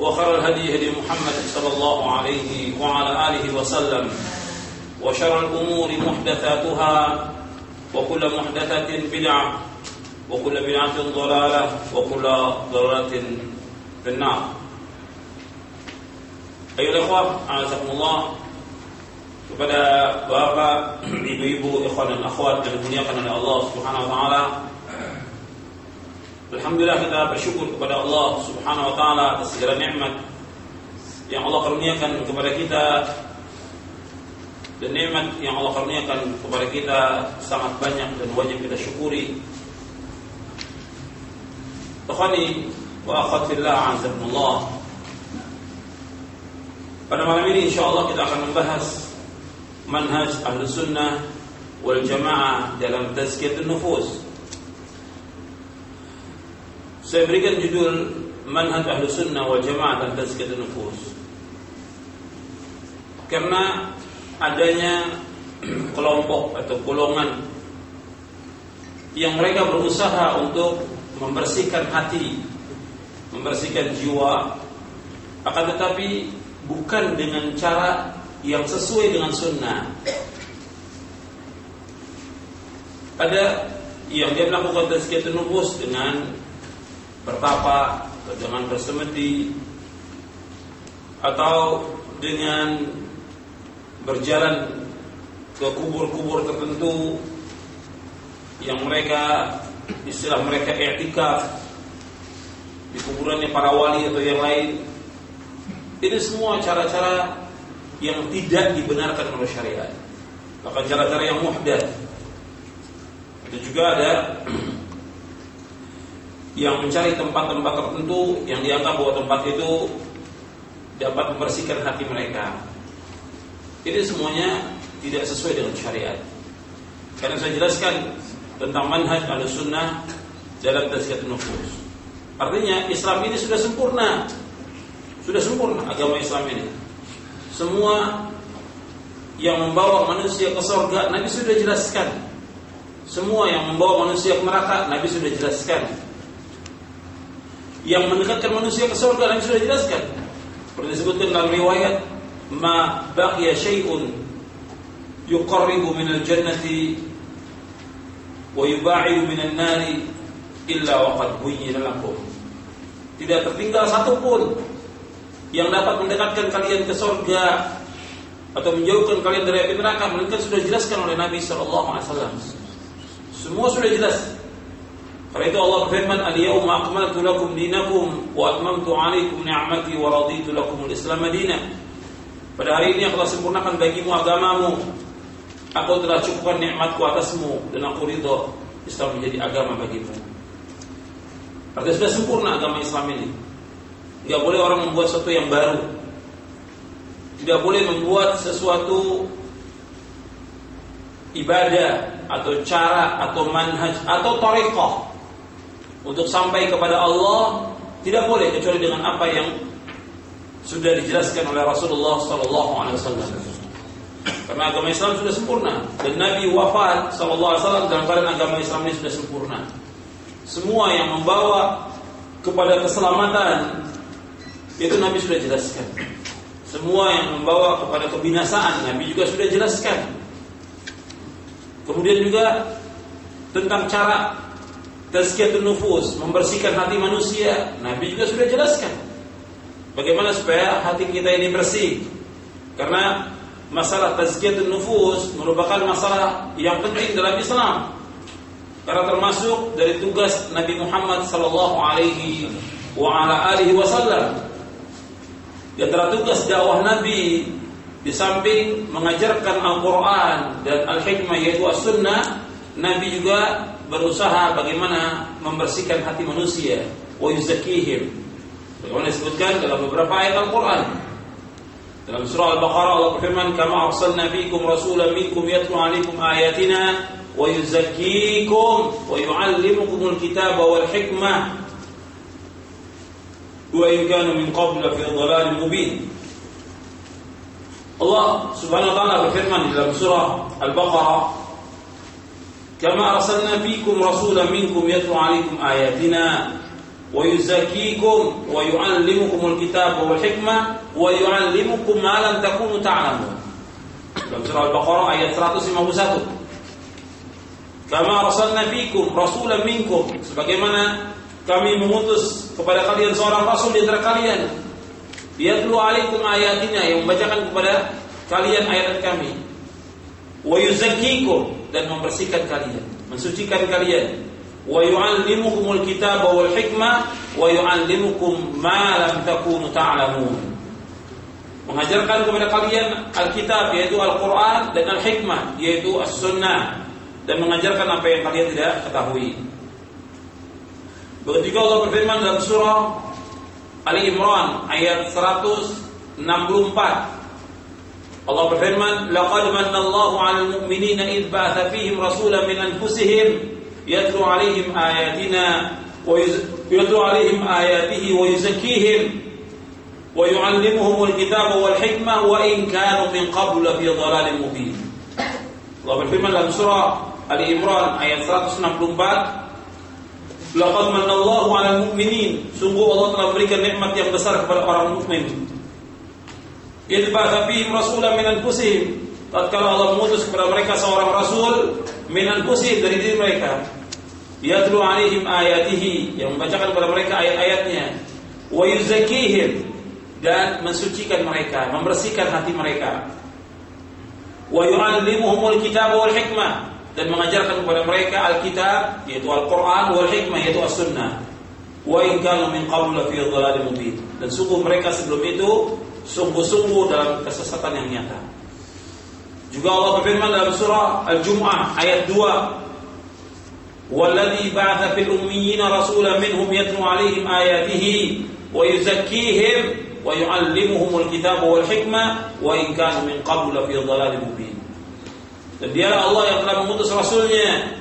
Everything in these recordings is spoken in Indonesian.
وخير الهدي هدي محمد صلى الله عليه وعلى آله وسلم وشر الأمور محدثاتها وكل محدثة بدعة وكل بدعة ضلالة وكل ضلالة في النار أيها الأخوة أعزكم الله kepada bapak, ibu-ibu, ikhwan dan akhwat yang dimuliakan oleh Allah Subhanahu wa taala. Alhamdulillah kita bersyukur kepada Allah Subhanahu wa taala atas segala nikmat yang Allah karuniakan kepada kita dan nikmat yang Allah karuniakan kepada kita sangat banyak dan wajib kita syukuri. Ikhwani wa akhwat fillah. Pada malam ini insyaallah kita akan membahas manhaj ahlu sunnah wal jamaah dalam tazkiyatun nufus. Saya berikan judul manhaj ahlu sunnah wal jamaah dalam tazkiyatun nufus. Karena adanya kelompok atau golongan yang mereka berusaha untuk membersihkan hati, membersihkan jiwa, akan tetapi bukan dengan cara yang sesuai dengan sunnah. Ada yang dia melakukan tazkiyatun nufus dengan bertapa, atau dengan bersemedi, atau dengan berjalan ke kubur-kubur tertentu yang mereka istilah mereka i'tikaf di kuburannya para wali atau yang lain. Ini semua cara-cara yang tidak dibenarkan oleh syariat. Bahkan cara-cara yang muhdats. Itu juga ada yang mencari tempat-tempat tertentu yang dianggap bahwa tempat itu dapat membersihkan hati mereka. Ini semuanya tidak sesuai dengan syariat. Karena saya jelaskan tentang manhaj al-sunnah dalam tazkiyatun nufus. Artinya Islam ini sudah sempurna. Sudah sempurna agama Islam ini. Semua yang membawa manusia ke surga Nabi sudah jelaskan. Semua yang membawa manusia ke neraka Nabi sudah jelaskan. Yang mendekatkan manusia ke surga Nabi sudah jelaskan. Seperti disebutkan dalam riwayat, "Ma baqiya syai'un yuqarribu minal jannati wa yuba'idu minan nari illa waqad buyyina lakum." Tidak tertinggal satu pun yang dapat mendekatkan kalian ke surga atau menjauhkan kalian dari api neraka melainkan sudah dijelaskan oleh Nabi sallallahu alaihi wasallam. Semua sudah jelas. Karena itu Allah berfirman, "Al-yawma akmaltu lakum dinakum wa atmamtu 'alaikum ni'mati wa raditu lakum al-Islam dinan." Pada hari ini aku telah sempurnakan bagimu agamamu. Aku telah cukupkan nikmatku atasmu dan aku ridho Islam menjadi agama bagimu. Artinya sudah sempurna agama Islam ini. Tidak boleh orang membuat sesuatu yang baru. Tidak boleh membuat sesuatu ibadah atau cara atau manhaj atau tariqah untuk sampai kepada Allah tidak boleh kecuali dengan apa yang sudah dijelaskan oleh Rasulullah sallallahu alaihi wasallam. Karena agama Islam sudah sempurna dan Nabi wafat sallallahu alaihi wasallam dalam keadaan agama Islam ini sudah sempurna. Semua yang membawa kepada keselamatan itu Nabi sudah jelaskan. Semua yang membawa kepada kebinasaan Nabi juga sudah jelaskan. Kemudian juga tentang cara tazkiyatun nufus, membersihkan hati manusia, Nabi juga sudah jelaskan. Bagaimana supaya hati kita ini bersih? Karena masalah tazkiyatun nufus merupakan masalah yang penting dalam Islam. Karena termasuk dari tugas Nabi Muhammad sallallahu alaihi wa ala alihi wasallam. Di antara tugas dakwah Nabi di samping mengajarkan Al-Qur'an dan Al-Hikmah yaitu As-Sunnah, Nabi juga berusaha bagaimana membersihkan hati manusia, wa yuzakkihim. Bagaimana disebutkan dalam beberapa ayat Al-Qur'an. Dalam surah Al-Baqarah Allah berfirman, "Kama arsalna fiikum rasulan minkum yatlu 'alaikum ayatina wa yuzakkikum wa yu'allimukumul kitaba wal hikmah wa in kanu min qabl fi dhalalin mubin." Allah Subhanahu wa taala berfirman dalam surah Al-Baqarah, "Kama arsalna fiikum rasulan minkum yatlu 'alaikum ayatina ويزكيكم ويعلمكم الكتاب والحكمة ويعلمكم ما لم تكونوا تعلمون dalam surah Al-Baqarah ayat 151 Kama rasulna fikum rasulan minkum sebagaimana kami mengutus kepada kalian seorang rasul di antara kalian yatlu alaikum ayatina yang membacakan kepada kalian ayat kami wa yuzakkikum dan membersihkan kalian mensucikan kalian wa yu'allimukumul kitaba wal hikmah wa yu'allimukum ma lam takunu ta'lamun. Mengajarkan kepada kalian Alkitab yaitu Al-Qur'an dan Al-Hikmah yaitu As-Sunnah dan mengajarkan apa yang kalian tidak ketahui. Begitu juga Allah berfirman dalam surah Ali Imran ayat 164 Allah berfirman laqad manna Allahu 'alal mu'minina id ba'atha fihim rasulan min anfusihim يتلو عليهم آياتنا ويتلو عليهم آياته ويزكيهم ويعلمهم الكتاب والحكمة وإن كانوا من قبل في ضلال مبين Allah berfirman dalam surah Ali Imran ayat 164 Laqad manallahu 'alal mu'minin sungguh Allah telah memberikan nikmat yang besar kepada orang mukmin Idh ba'atha fihim rasulan min anfusihim. Tatkala Allah mengutus kepada mereka seorang rasul min anfusihim dari diri mereka. Yatlu alaihim ayatihi yang membacakan kepada mereka ayat-ayatnya. Wa yuzakkihim dan mensucikan mereka membersihkan hati mereka. Wa yu'allimuhumul kitab wal hikmah dan mengajarkan kepada mereka Alkitab yaitu Al-Qur'an wal hikmah yaitu As-Sunnah. Wa in kanu min qabl fi dhalalin mubin. Dan sungguh mereka sebelum itu sungguh-sungguh dalam kesesatan yang nyata. Juga Allah berfirman dalam surah Al-Jum'ah ayat 2 والذي بعث في الأميين رسولا منهم يتلو عليهم آياته ويزكيهم ويعلمهم الكتاب والحكمة وإن كانوا من قبل في ضلال مبين dan dialah Allah yang telah mengutus Rasulnya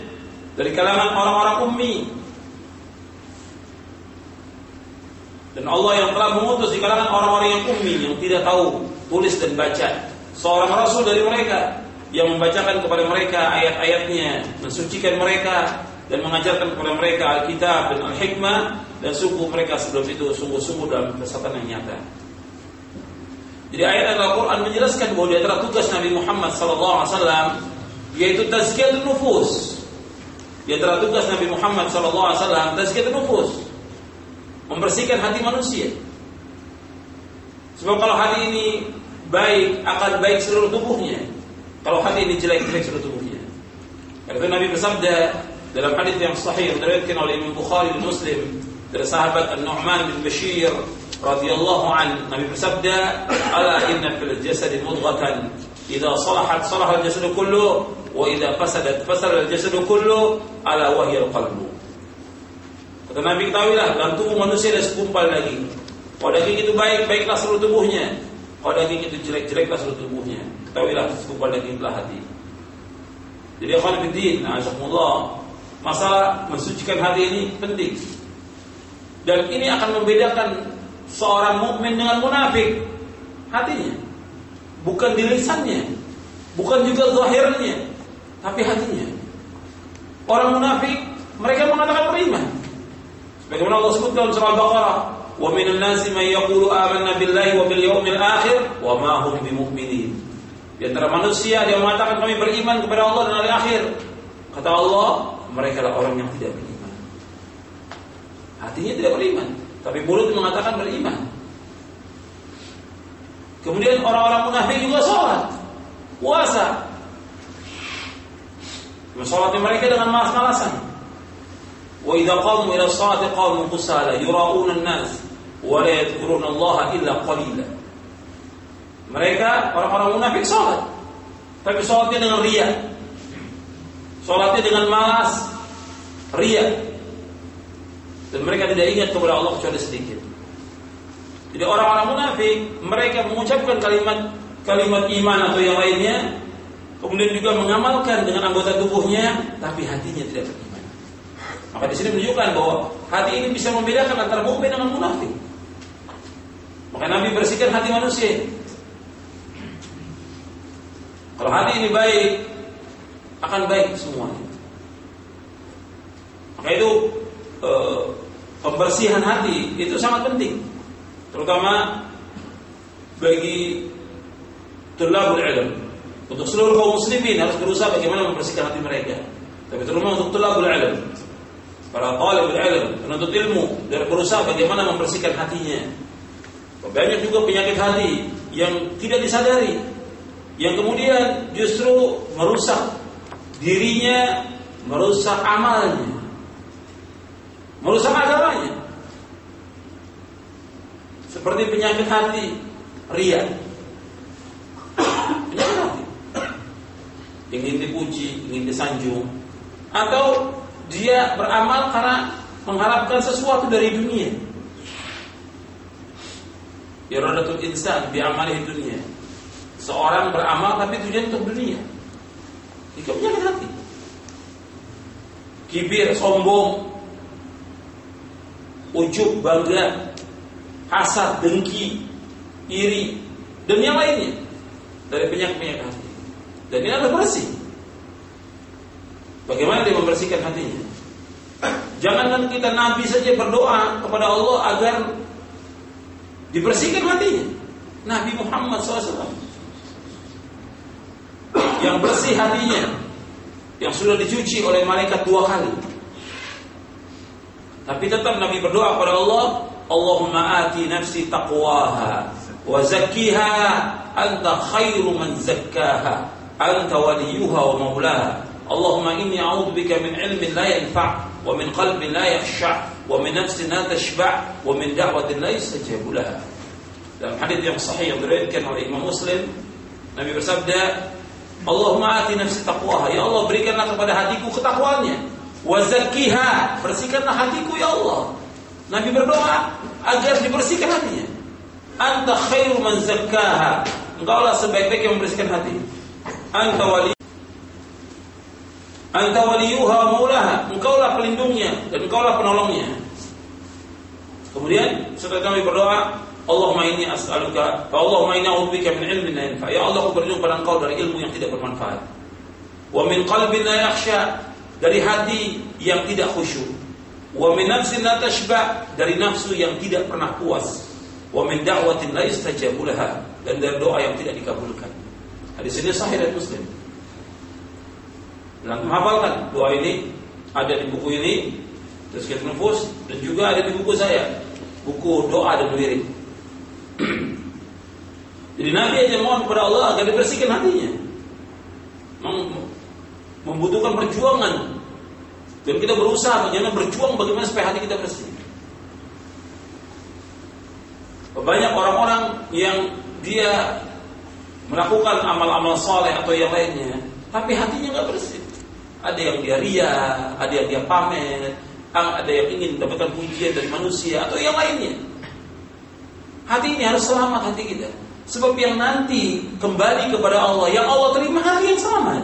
dari kalangan orang-orang ummi dan Allah yang telah mengutus di kalangan orang-orang yang ummi yang tidak tahu tulis dan baca seorang Rasul dari mereka yang membacakan kepada mereka ayat-ayatnya mensucikan mereka dan mengajarkan kepada mereka Alkitab dan Al-Hikmah dan sungguh mereka sebelum itu sungguh-sungguh dalam kesesatan yang nyata. Jadi ayat Al-Quran menjelaskan bahwa di antara tugas Nabi Muhammad SAW yaitu tazkiyatun nufus. Di antara tugas Nabi Muhammad SAW tazkiyatun nufus. Membersihkan hati manusia. Sebab kalau hati ini baik akan baik seluruh tubuhnya. Kalau hati ini jelek jelek seluruh tubuhnya. Karena Nabi bersabda, dalam hadis yang sahih diriwayatkan oleh Imam Bukhari dan Muslim dari sahabat An-Nu'man bin Bashir radhiyallahu an Nabi bersabda ala inna fil jasad mudghatan idza salahat salaha al-jasad kullu wa idza fasadat fasada al-jasad kullu ala wa hiya al-qalbu Kata Nabi ketahuilah dalam tubuh manusia ada segumpal daging. Kalau daging itu baik, baiklah seluruh tubuhnya. Kalau daging itu jelek, jeleklah seluruh tubuhnya. Ketahuilah segumpal daging adalah hati. Jadi akhwan fiddin, azakumullah, Masalah mensucikan hati ini penting. Dan ini akan membedakan seorang mukmin dengan munafik. Hatinya. Bukan di lisannya. bukan juga zahirnya, tapi hatinya. Orang munafik mereka mengatakan beriman. Bagaimana Allah sebut dalam surah Al-Baqarah, "Wa minan nasi man yaqulu amanna billahi wa bil yawmil akhir wa ma hum bimu'minin." Di antara manusia yang mengatakan kami beriman kepada Allah dan hari akhir. Kata Allah, mereka adalah orang yang tidak beriman. Hatinya tidak beriman, tapi mulut mengatakan beriman. Kemudian orang-orang munafik juga sholat, puasa. Sholatnya mereka dengan malas-malasan. Qamu ila sholati qamu qusala yura'una an-nas wa la yadhkuruna Allah illa qalila. Mereka orang-orang munafik sholat, tapi sholatnya dengan ria. Sholatnya dengan malas, ria. Dan mereka tidak ingat kepada Allah kecuali sedikit. Jadi orang-orang munafik mereka mengucapkan kalimat kalimat iman atau yang lainnya, kemudian juga mengamalkan dengan anggota tubuhnya, tapi hatinya tidak beriman. Maka di sini menunjukkan bahwa hati ini bisa membedakan antara mukmin dengan munafik. Maka Nabi bersihkan hati manusia. Kalau hati ini baik, akan baik semuanya. Maka itu e, pembersihan hati itu sangat penting terutama bagi tulabul ilm untuk seluruh kaum muslimin harus berusaha bagaimana membersihkan hati mereka tapi terutama untuk tulabul ilm para talibul ilm penuntut ilmu dan berusaha bagaimana membersihkan hatinya banyak juga penyakit hati yang tidak disadari yang kemudian justru merusak dirinya merusak amalnya merusak agamanya seperti penyakit hati, ria. Penyakit hati. Ingin dipuji, ingin disanjung. Atau dia beramal karena mengharapkan sesuatu dari dunia. Iradatul insan bi'amali dunia. Seorang beramal tapi tujuan untuk dunia. Itu penyakit hati. Kibir, sombong, ujub, bangga, hasad, dengki, iri, dan yang lainnya dari penyakit-penyakit hati. Dan ini adalah bersih. Bagaimana dia membersihkan hatinya? Jangankan kita Nabi saja berdoa kepada Allah agar dibersihkan hatinya. Nabi Muhammad SAW yang bersih hatinya, yang sudah dicuci oleh malaikat dua kali. Tapi tetap Nabi berdoa kepada Allah, Allahumma ati nafsi taqwaha wa zakkiha anta khairu man zakkaha anta waliyuha wa maulaha Allahumma inni a'udzu bika min ilmin la yanfa' wa min qalbin la yakhsha' wa min nafsin la tashba' wa min da'watin la yustajabu laha dalam hadis yang sahih yang diriwayatkan oleh Imam Muslim Nabi bersabda Allahumma ati nafsi taqwaha ya Allah berikanlah kepada hatiku ketakwaannya wa zakkiha bersihkanlah hatiku ya Allah Nabi berdoa agar dibersihkan hatinya. Anta khairu man zakkaha. Engkaulah sebaik-baik yang membersihkan hati. Anta wali Anta waliyuha maulaha. Engkaulah pelindungnya dan engkaulah penolongnya. Kemudian setelah kami berdoa, Allahumma inni as'aluka, Allahumma inni a'udzubika min ilmin la yanfa. Ya Allah, aku berlindung pada Engkau dari ilmu yang tidak bermanfaat. Wa min qalbin la yakhsha, dari hati yang tidak khusyuk. Wa min nafsin la tashba dari nafsu yang tidak pernah puas. Wa min da'watin la yustajabu laha dan dari doa yang tidak dikabulkan. Hadis ini sahih dari Muslim. Dan menghafalkan doa ini ada di buku ini Tazkiyat Nufus dan juga ada di buku saya buku doa dan wirid. Jadi Nabi aja mohon kepada Allah agar dibersihkan hatinya. Membutuhkan perjuangan dan kita berusaha bagaimana berjuang bagaimana supaya hati kita bersih. Banyak orang-orang yang dia melakukan amal-amal soleh atau yang lainnya, tapi hatinya nggak bersih. Ada yang dia ria, ada yang dia pamer, ada yang ingin mendapatkan pujian dari manusia atau yang lainnya. Hati ini harus selamat hati kita. Sebab yang nanti kembali kepada Allah, yang Allah terima hati yang selamat.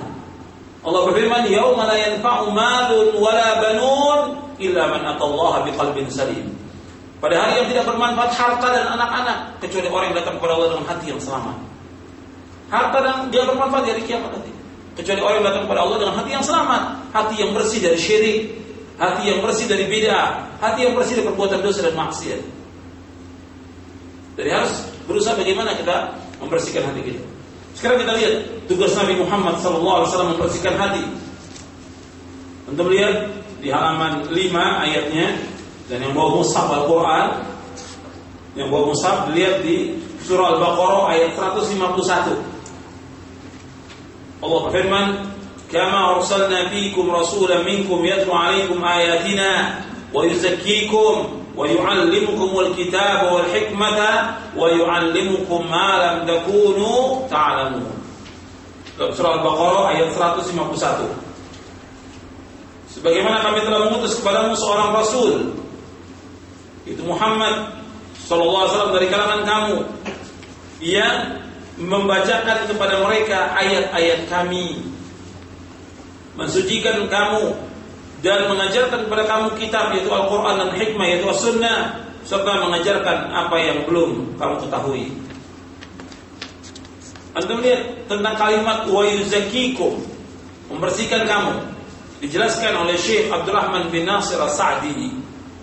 Allah berfirman, "Yauma la yanfa'u malun wala banun illa man atallaha biqalbin salim." Pada hari yang tidak bermanfaat harta dan anak-anak kecuali orang yang datang kepada Allah dengan hati yang selamat. harta dan dia bermanfaat dari kiamat nanti. Kecuali orang yang datang kepada Allah dengan hati yang selamat, hati yang bersih dari syirik, hati yang bersih dari bid'ah, hati yang bersih dari perbuatan dosa dan maksiat. Jadi harus berusaha bagaimana kita membersihkan hati kita. Sekarang kita lihat tugas Nabi Muhammad SAW membersihkan hati. Untuk melihat di halaman 5 ayatnya dan yang bawa mushaf Al-Quran yang bawa mushaf lihat di surah Al-Baqarah ayat 151 Allah berfirman, "Kama arsalna fiikum rasulan minkum yatlu 'alaikum ayatina wa yuzakkikum wa yu'allimukumul kitaba wal hikmata wa yu'allimukum ma lam takunu ta'lamun." Surah Al-Baqarah ayat 151. Sebagaimana kami telah mengutus kepadamu seorang rasul itu Muhammad sallallahu alaihi wasallam dari kalangan kamu yang membacakan kepada mereka ayat-ayat kami. Mensucikan kamu dan mengajarkan kepada kamu kitab yaitu Al-Quran dan hikmah yaitu As-Sunnah serta mengajarkan apa yang belum kamu ketahui. Anda melihat tentang kalimat wa yuzakikum membersihkan kamu. Dijelaskan oleh Syekh Abdurrahman bin Nasir As-Sa'di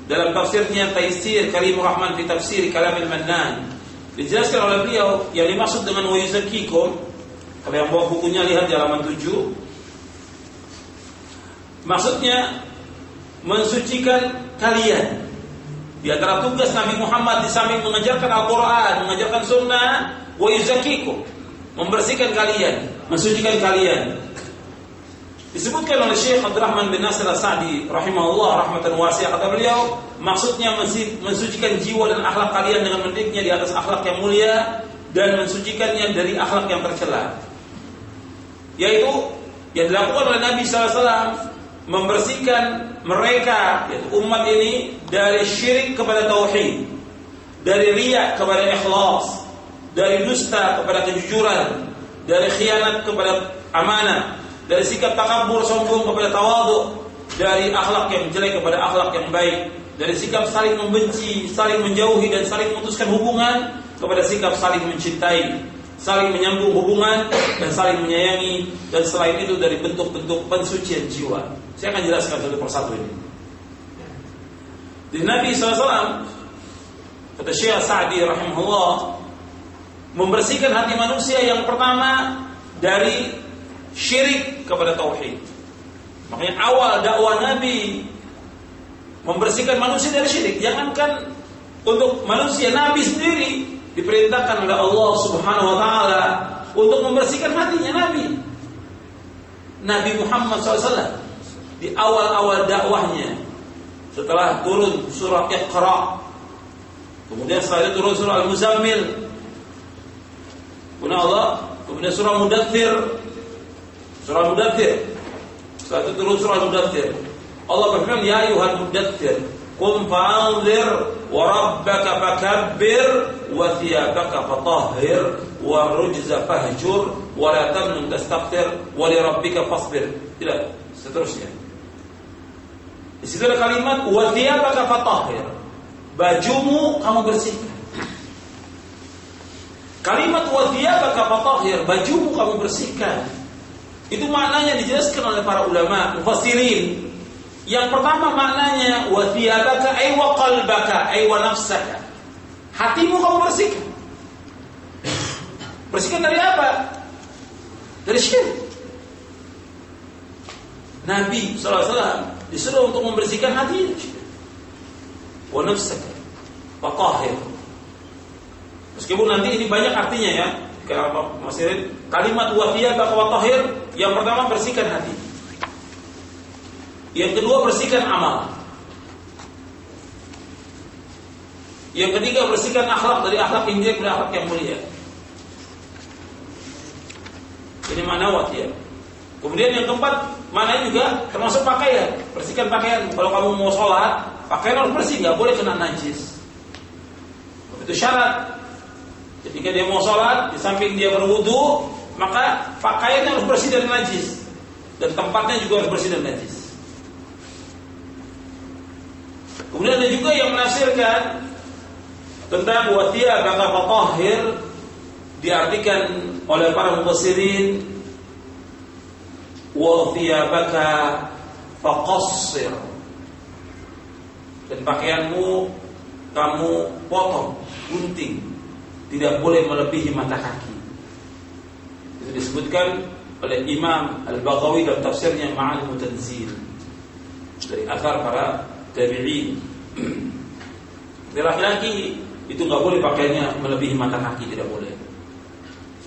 dalam tafsirnya Taisir Kalimur Rahman fi Tafsir Kalamil Mannan Dijelaskan oleh beliau yang dimaksud dengan wa kalau yang bawa bukunya lihat di halaman 7 maksudnya mensucikan kalian. Di antara tugas Nabi Muhammad di samping mengajarkan Al-Qur'an, mengajarkan sunnah, wa membersihkan kalian, mensucikan kalian. Disebutkan oleh Syekh Abdurrahman bin Nasir As-Sa'di rahimahullah rahmatan wasi'ah kata beliau, maksudnya mensucikan jiwa dan akhlak kalian dengan mendidiknya di atas akhlak yang mulia dan mensucikannya dari akhlak yang tercela. Yaitu yang dilakukan oleh Nabi SAW membersihkan mereka yaitu umat ini dari syirik kepada tauhid, dari riya kepada ikhlas, dari dusta kepada kejujuran, dari khianat kepada amanah, dari sikap takabur sombong kepada tawadhu, dari akhlak yang jelek kepada akhlak yang baik, dari sikap saling membenci, saling menjauhi dan saling memutuskan hubungan kepada sikap saling mencintai, saling menyambung hubungan dan saling menyayangi dan selain itu dari bentuk-bentuk pensucian jiwa. Saya akan jelaskan satu persatu ini. Di Nabi SAW kata Syekh Sa'di rahimahullah membersihkan hati manusia yang pertama dari syirik kepada tauhid. Makanya awal dakwah Nabi membersihkan manusia dari syirik. Jangankan untuk manusia, Nabi sendiri diperintahkan oleh Allah Subhanahu wa taala untuk membersihkan hatinya Nabi. Nabi Muhammad SAW di awal-awal dakwahnya setelah turun surah Iqra kemudian setelah itu turun surah Al-Muzammil kemudian Allah kemudian surah Mudathir Surah Mudathir. Setelah itu turun surah Mudathir. Allah berfirman, "Ya ayuhan mudathir, qum fa'anzir wa rabbaka fakabbir wa fatahhir fahjur wa la tamnun rabbika fasbir." Tidak, seterusnya. Di situ ada kalimat wa thiyabaka fatahhir. Bajumu kamu bersihkan. Kalimat wa thiyabaka fatahhir, bajumu kamu bersihkan. Itu maknanya dijelaskan oleh para ulama mufassirin. Yang pertama maknanya wa thiyabaka ay wa qalbaka ay wa nafsaka. Hatimu kamu bersihkan. Bersihkan dari apa? Dari syirik. Nabi SAW disuruh untuk membersihkan hati wa nafsaka wa tahir. Meskipun nanti ini banyak artinya ya, kalau Masirin kalimat wafiyah wa tahir yang pertama bersihkan hati. Yang kedua bersihkan amal. Yang ketiga bersihkan akhlak dari akhlak yang jelek akhlak yang mulia. Ini mana wafiyah. Kemudian yang keempat, mana juga termasuk pakaian. Bersihkan pakaian. Kalau kamu mau sholat, pakaian harus bersih, nggak boleh kena najis. Itu syarat. Ketika dia mau sholat, di samping dia berwudu, maka pakaiannya harus bersih dari najis. Dan tempatnya juga harus bersih dari najis. Kemudian ada juga yang menafsirkan tentang watia baka fatahir diartikan oleh para mufassirin wa thiyabaka faqassir. Dan pakaianmu kamu potong, gunting, tidak boleh melebihi mata kaki. Itu disebutkan oleh Imam Al-Baghawi dalam tafsirnya Ma'alim Tanzil dari akar para tabi'in. Laki-laki itu nggak boleh pakainya melebihi mata kaki, tidak boleh.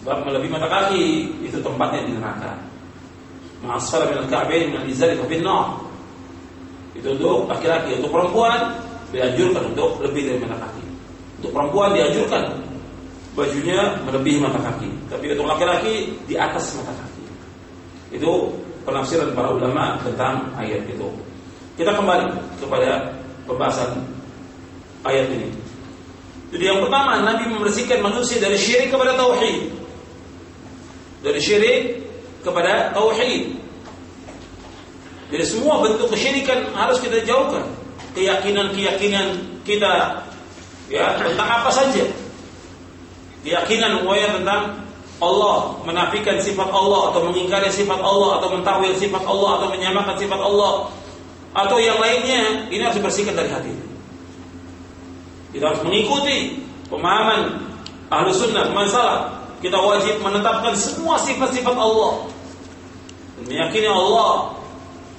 Sebab melebihi mata kaki itu tempatnya di neraka. Ma'asfar min al-ka'bain min al-izari Itu untuk laki-laki, untuk perempuan dianjurkan untuk lebih dari mata kaki. Untuk perempuan dianjurkan bajunya melebihi mata kaki. Tapi untuk laki-laki di atas mata kaki. Itu penafsiran para ulama tentang ayat itu. Kita kembali kepada pembahasan ayat ini. Jadi yang pertama Nabi membersihkan manusia dari syirik kepada tauhid dari syirik kepada tauhid. Jadi semua bentuk kesyirikan harus kita jauhkan. Keyakinan-keyakinan kita ya tentang apa saja. Keyakinan umumnya tentang Allah, menafikan sifat Allah atau mengingkari sifat Allah atau mentawil sifat Allah atau menyamakan sifat Allah atau yang lainnya ini harus dibersihkan dari hati. Kita harus mengikuti pemahaman ahlu sunnah, masalah kita wajib menetapkan semua sifat-sifat Allah. Meyakini Allah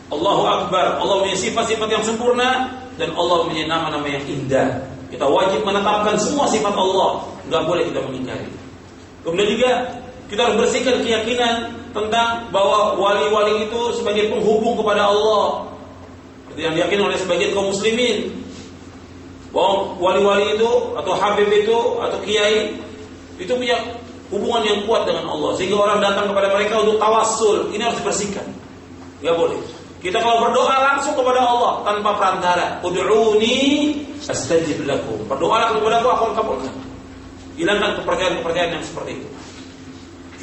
Allahu Akbar, Allah punya sifat-sifat yang sempurna dan Allah punya nama-nama yang indah. Kita wajib menetapkan semua sifat Allah, nggak boleh kita mengingkari. Kemudian juga kita harus bersihkan keyakinan tentang bahwa wali-wali itu sebagai penghubung kepada Allah. Seperti yang diyakini oleh sebagian kaum muslimin. Bahwa wali-wali itu atau habib itu atau kiai itu punya hubungan yang kuat dengan Allah. Sehingga orang datang kepada mereka untuk tawassul. Ini harus dibersihkan. Nggak boleh. Kita kalau berdoa langsung kepada Allah tanpa perantara ud'uni astajib lakum. Berdoa kepada aku akan kabulkan hilangkan kepercayaan-kepercayaan yang seperti itu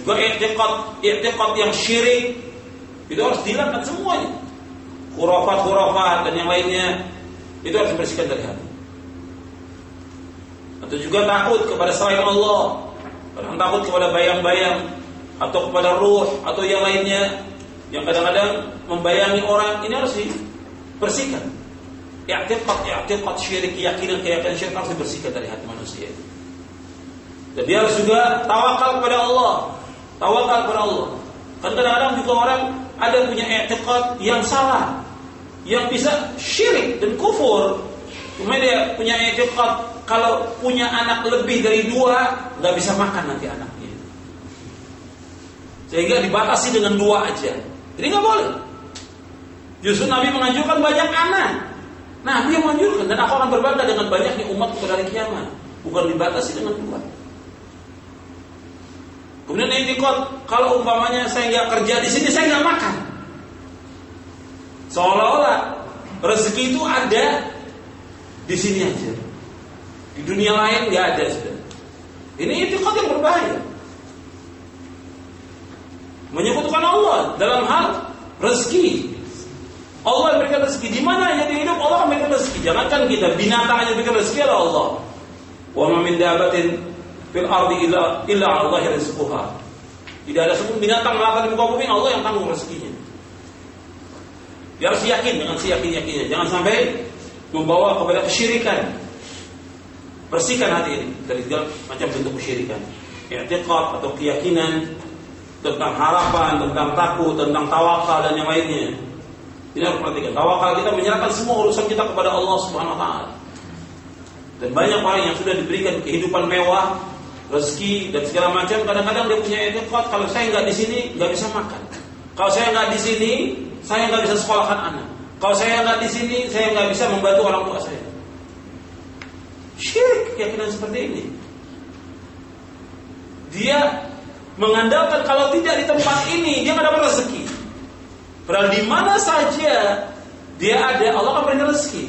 juga i'tiqad i'tiqad yang syirik itu harus dihilangkan semuanya khurafat-khurafat dan yang lainnya itu harus dibersihkan dari hati atau juga takut kepada selain Allah Orang takut kepada bayang-bayang atau kepada ruh atau yang lainnya yang kadang-kadang membayangi orang ini harus dibersihkan. I'tiqad, i'tiqad syirik, keyakinan, keyakinan syirik harus dibersihkan dari hati manusia. Dan dia harus juga tawakal kepada Allah. Tawakal kepada Allah. Kan kadang-kadang juga orang ada punya i'tiqad yang salah. Yang bisa syirik dan kufur. Kemudian dia punya i'tiqad kalau punya anak lebih dari dua nggak bisa makan nanti anaknya. Sehingga dibatasi dengan dua aja. Jadi nggak boleh. Justru Nabi menganjurkan banyak anak. Nabi yang menganjurkan dan aku akan berbangga dengan banyaknya umat pada hari kiamat. Bukan dibatasi dengan dua. Kemudian itikot, kalau umpamanya saya nggak kerja di sini, saya nggak makan. Seolah-olah rezeki itu ada di sini aja. Di dunia lain nggak ada sudah. Ini itikad yang berbahaya. Menyebutkan Allah dalam hal rezeki. Allah yang berikan rezeki. Di mana yang hidup Allah yang berikan rezeki. Jangankan kita binatang yang berikan rezeki adalah Allah. Wa min dabatin fil ardi illa illa Allah rizquha. Tidak ada satu binatang melata di muka bumi Allah yang tanggung rezekinya. Dia harus yakin dengan si yakin-yakinnya. Jangan sampai membawa kepada kesyirikan. Bersihkan hati ini dari segala macam bentuk kesyirikan. I'tiqad atau keyakinan tentang harapan, tentang takut, tentang tawakal dan yang lainnya. Ini harus perhatikan. Tawakal kita menyerahkan semua urusan kita kepada Allah Subhanahu wa taala. Dan banyak orang yang sudah diberikan kehidupan mewah, rezeki dan segala macam, kadang-kadang dia punya i'tiqad kalau saya nggak di sini nggak bisa makan. Kalau saya nggak di sini, saya nggak bisa sekolahkan anak. Kalau saya nggak di sini, saya nggak bisa membantu orang tua saya. Syirik keyakinan seperti ini. Dia mengandalkan kalau tidak di tempat ini dia nggak dapat rezeki. Padahal di mana saja dia ada Allah akan berikan rezeki.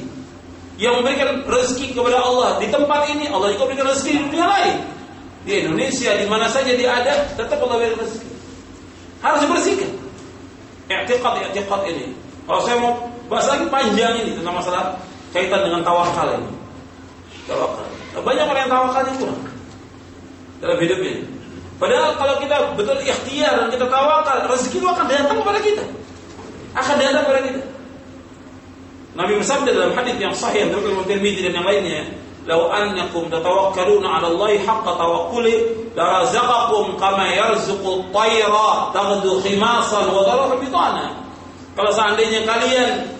Yang memberikan rezeki kepada Allah di tempat ini Allah juga berikan rezeki di dunia lain. Di Indonesia di mana saja dia ada tetap Allah berikan rezeki. Harus dibersihkan. I'tiqad i'tiqad ini. Kalau saya mau bahas lagi panjang ini tentang masalah kaitan dengan tawakal ini. Tawakal. Banyak orang yang tawakalnya kurang dalam hidupnya. Padahal kalau kita betul ikhtiar dan kita tawakal, rezeki itu akan datang kepada kita. Akan datang kepada kita. Nabi bersabda dalam hadis yang sahih yang diriwayatkan Tirmidzi dan yang lainnya, "Lau annakum tatawakkaluna 'ala Allah haqqa tawakkuli, la razaqakum kama yarzuqu at-tayra taghdu khimasan wa bitana." Kalau seandainya kalian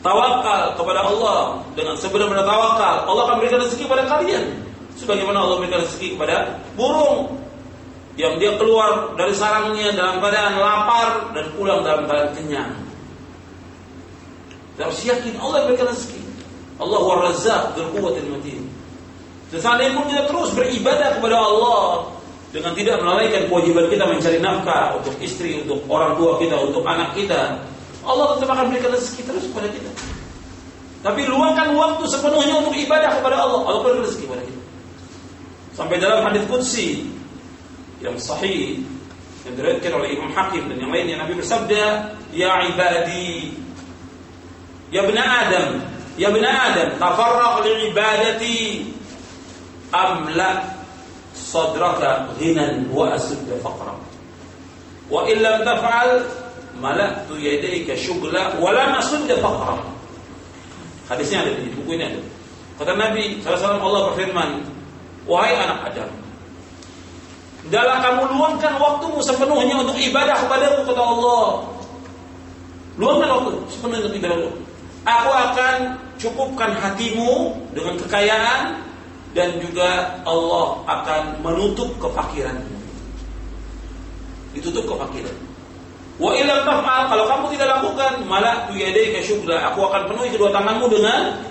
tawakal kepada Allah dengan sebenar-benar tawakal, Allah akan berikan rezeki kepada kalian. Sebagaimana Allah berikan rezeki kepada burung yang dia keluar dari sarangnya dalam keadaan lapar dan pulang dalam keadaan kenyang. Kita harus yakin Allah berikan rezeki. Allah wa razzaq dzul quwwatil matin. Seandainya pun kita terus beribadah kepada Allah dengan tidak melalaikan kewajiban kita mencari nafkah untuk istri, untuk orang tua kita, untuk anak kita, Allah tetap akan berikan rezeki terus kepada kita. Tapi luangkan waktu sepenuhnya untuk ibadah kepada Allah. Allah berikan rezeki kepada kita. Sampai dalam hadis qudsi yang sahih yang diriwayatkan oleh Imam Hakim dan yang lainnya Nabi bersabda, "Ya ibadi, ya bani Adam, ya bani Adam, tafarraq li ibadati amla sadraka ghinan wa asud faqra." Wa in lam taf'al malaktu yadayka syughla wa lam asud faqra. Hadisnya ada di buku ini ada. Kata Nabi SAW Allah berfirman, Wahai anak Adam, Dalam kamu luangkan waktumu sepenuhnya untuk ibadah kepada kata Allah. Luangkan waktu sepenuhnya untuk ibadah. Aku akan cukupkan hatimu dengan kekayaan dan juga Allah akan menutup kefakiranmu. Ditutup kefakiran. Wa ilam taf'al kalau kamu tidak lakukan malah tu yadayka syughla aku akan penuhi kedua tanganmu dengan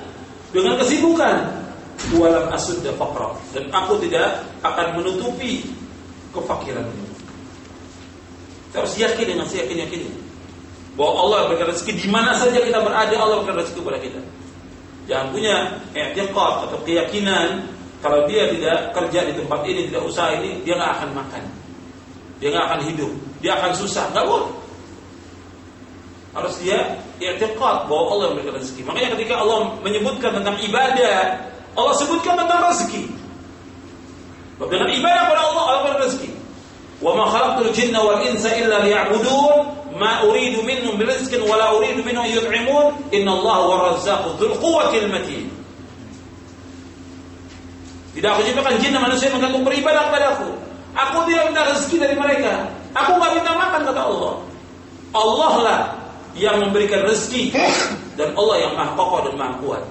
dengan kesibukan walam asudda faqra dan aku tidak akan menutupi kefakiranmu. Kita harus yakin dengan seyakin yakinnya bahwa Allah berikan rezeki di mana saja kita berada Allah berikan rezeki kepada kita. Jangan punya i'tiqad atau keyakinan kalau dia tidak kerja di tempat ini, tidak usaha ini, dia nggak akan makan. Dia nggak akan hidup, dia akan susah, nggak boleh. Harus dia i'tiqad bahwa Allah memberikan rezeki. Makanya ketika Allah menyebutkan tentang ibadah, Allah sebutkan tentang rezeki. Dengan ibadah kepada Allah, Allah berikan rezeki. Wa ma khalaqtul jinna wal insa illa liya'budun uridu minhum birizqin wa la uridu minhum yut'imun inna Allah wa razzaqu dzul quwwatil matin. Tidak aku ciptakan jin dan manusia menggantung beribadah kepadaku. Aku tidak minta rezeki dari mereka. Aku nggak minta makan kata Allah. Allah lah yang memberikan rezeki dan Allah yang maha kokoh dan maha kuat.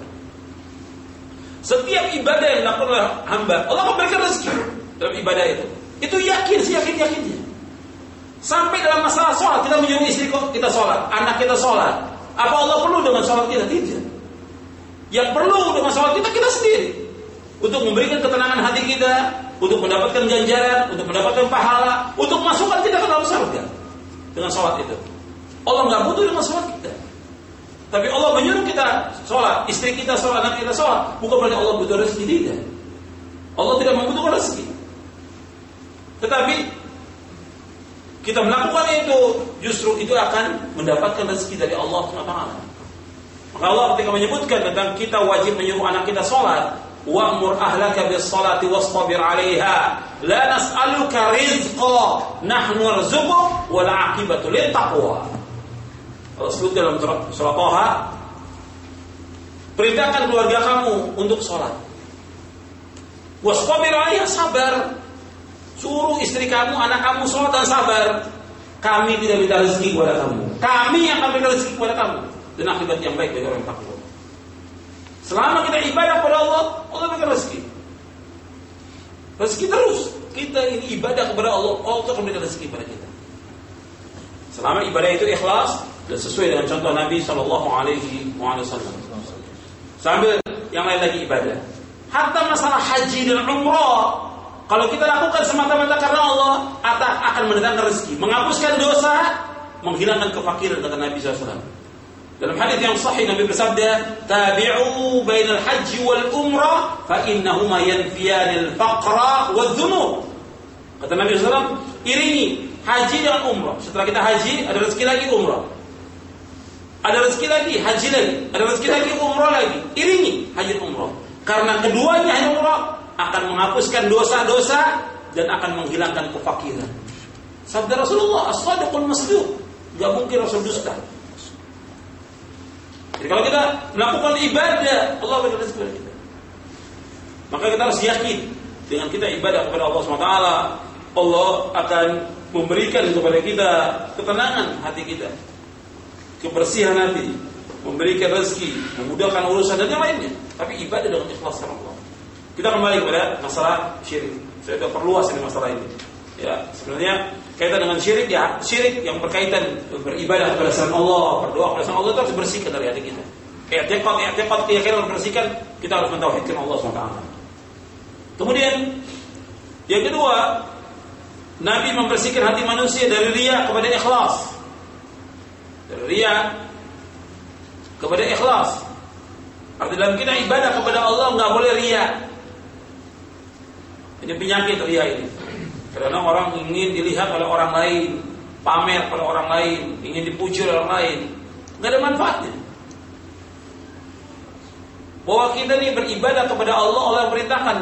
Setiap ibadah yang dilakukan oleh hamba, Allah memberikan rezeki dalam ibadah itu. Itu yakin, yakin yakinnya. Sampai dalam masalah sholat, kita menyuruh istri kita sholat, anak kita sholat. Apa Allah perlu dengan sholat kita? Tidak. Yang perlu dengan sholat kita, kita sendiri. Untuk memberikan ketenangan hati kita, untuk mendapatkan ganjaran, untuk mendapatkan pahala, untuk masukkan kita ke dalam surga. Dengan sholat itu. Allah nggak butuh dengan sholat kita. Tapi Allah menyuruh kita sholat, istri kita sholat, anak kita sholat. Bukan berarti Allah butuh rezeki tidak. Allah tidak membutuhkan rezeki. Tetapi kita melakukan itu justru itu akan mendapatkan rezeki dari Allah SWT. Maka Allah ketika menyebutkan tentang kita wajib menyuruh anak kita sholat, wa'mur ahlaka bis salati wastabir 'alaiha la nas'aluka rizqa nahnu narzuquk wal 'aqibatu lit taqwa. Allah sebut dalam surah Toha Perintahkan keluarga kamu untuk sholat Wasfabir ayah sabar Suruh istri kamu, anak kamu sholat dan sabar. Kami tidak minta rezeki kepada kamu. Kami yang akan berikan rezeki kepada kamu. Dan akibat yang baik bagi orang takwa. Selama kita ibadah kepada Allah Allah berikan rezeki. Rezeki terus. Kita ini ibadah kepada Allah Allah akan berikan rezeki kepada kita. Selama ibadah itu ikhlas dan sesuai dengan contoh Nabi Shallallahu Alaihi Wasallam. Sambil yang lain lagi ibadah. Hatta masalah haji dan umrah, kalau kita lakukan semata-mata karena Allah, akan mendatangkan rezeki, menghapuskan dosa, menghilangkan kefakiran kata Nabi SAW. Dalam hadis yang sahih Nabi bersabda, "Tabi'u bainal haji wal umrah fa innahuma yanfiyanil faqra wal dhunub." Kata Nabi SAW, iringi haji dan umrah. Setelah kita haji, ada rezeki lagi umrah. Ada rezeki lagi, haji lagi. Ada rezeki lagi, umrah lagi. Iringi haji umrah. Karena keduanya hanya umrah akan menghapuskan dosa-dosa dan akan menghilangkan kefakiran. Sabda Rasulullah, as-sadiqul masduq. Gak mungkin Rasul dusta. Jadi kalau kita melakukan ibadah, Allah berikan kepada kita. Maka kita harus yakin dengan kita ibadah kepada Allah SWT, Allah akan memberikan kepada kita ketenangan hati kita, kebersihan hati, memberikan rezeki, memudahkan urusan dan yang lainnya. Tapi ibadah dengan ikhlas karena Allah. Kita kembali kepada masalah syirik. Saya sudah perluas ini masalah ini. Ya, sebenarnya kaitan dengan syirik ya, syirik yang berkaitan beribadah kepada selain Allah, berdoa kepada selain Allah itu harus bersihkan dari hati kita. I'tiqad, i'tiqad keyakinan bersihkan, kita harus mentauhidkan Allah SWT. Kemudian yang kedua, Nabi membersihkan hati manusia dari ria kepada ikhlas. Dari ria kepada ikhlas. Arti dalam kita ibadah kepada Allah nggak boleh ria. Ini penyakit ria ini. Karena orang ingin dilihat oleh orang lain, pamer pada orang lain, ingin dipuji oleh orang lain, nggak ada manfaatnya. Bahwa kita ini beribadah kepada Allah, yang perintahkan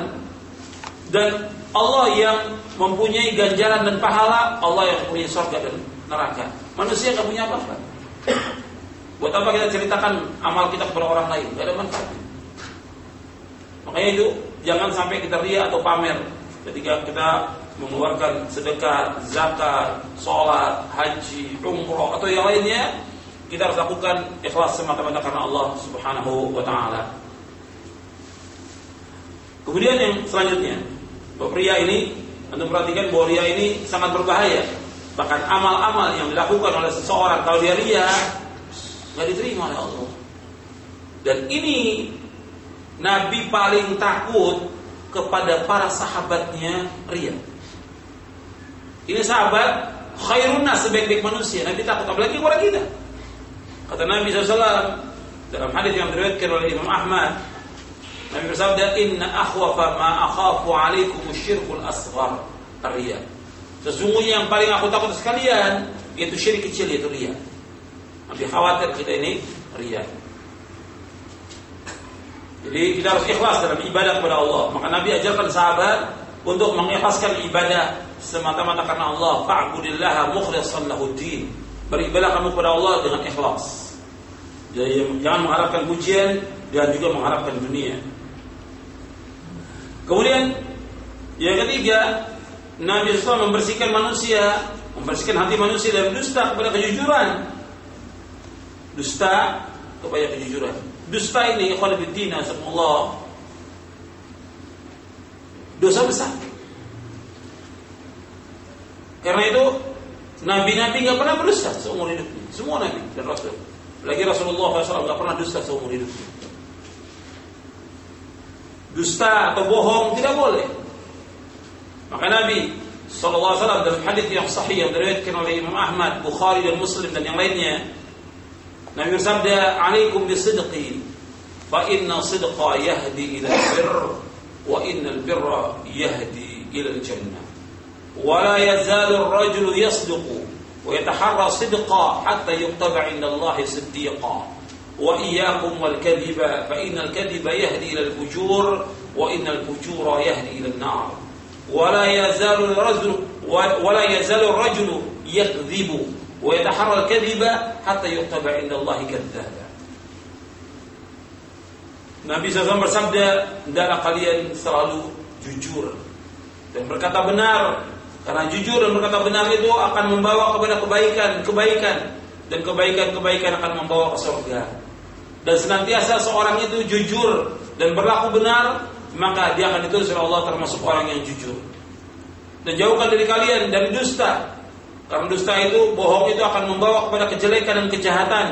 dan Allah yang mempunyai ganjaran dan pahala, Allah yang mempunyai surga dan neraka. Manusia nggak punya apa-apa. Buat apa kita ceritakan amal kita kepada orang lain? Gak ada manfaatnya. Makanya itu jangan sampai kita ria atau pamer ketika kita mengeluarkan sedekah, zakat, sholat, haji, umroh atau yang lainnya, kita harus lakukan ikhlas semata-mata karena Allah Subhanahu wa taala. Kemudian yang selanjutnya, bahwa pria ini Anda perhatikan bahwa ria ini sangat berbahaya. Bahkan amal-amal yang dilakukan oleh seseorang kalau dia ria nggak diterima oleh Allah. Dan ini Nabi paling takut kepada para sahabatnya ria. Ini sahabat khairun nas sebaik-baik manusia. Nabi takut apalagi kepada kita. Kata Nabi SAW dalam hadis yang diriwayatkan oleh Imam Ahmad, Nabi bersabda, "Inna akhwafa ma akhafu 'alaikum syirkul asghar." Riya. Sesungguhnya yang paling aku takut sekalian yaitu syirik kecil yaitu riya. Nabi khawatir kita ini riya. Jadi kita harus ikhlas dalam ibadah kepada Allah. Maka Nabi ajarkan sahabat untuk mengikhlaskan ibadah semata-mata karena Allah. Fa'budillaha mukhlishan lahuddin. Beribadah kamu kepada Allah dengan ikhlas. Jadi jangan mengharapkan pujian dan juga mengharapkan dunia. Kemudian yang ketiga, Nabi SAW membersihkan manusia, membersihkan hati manusia dari dusta kepada kejujuran. Dusta kepada kejujuran. Dusta ini ikhwan fillah Allah dosa besar. Karena itu nabi-nabi nggak pernah berdusta seumur hidupnya. Semua nabi dan rasul. Lagi Rasulullah SAW nggak pernah dusta seumur hidupnya. Dusta atau bohong tidak boleh. Maka Nabi SAW dalam hadis yang sahih yang diriwayatkan oleh Imam Ahmad, Bukhari dan Muslim dan yang lainnya, Bersabda, "Alaikum bisidqi, fa inna sidqa yahdi ila birr, wa inna al-birra yahdi ila al-jannah." ولا يزال الرجل يصدق ويتحرى صدقا حتى يكتب عند الله صديقا. وإياكم والكذب فإن الكذب يهدي إلى الفجور وإن الفجور يهدي إلى النار. ولا يزال الرجل ولا يزال الرجل يكذب. ويتحرى الكذب حتى يكتب عند الله كذابا Nabi SAW bersabda, hendaklah kalian selalu jujur dan berkata benar karena jujur dan berkata benar itu akan membawa kepada kebaikan, kebaikan dan kebaikan-kebaikan akan membawa ke surga. Dan senantiasa seorang itu jujur dan berlaku benar, maka dia akan ditulis oleh Allah termasuk orang yang jujur. Dan jauhkan dari kalian dari dusta. Karena dusta itu bohong itu akan membawa kepada kejelekan dan kejahatan.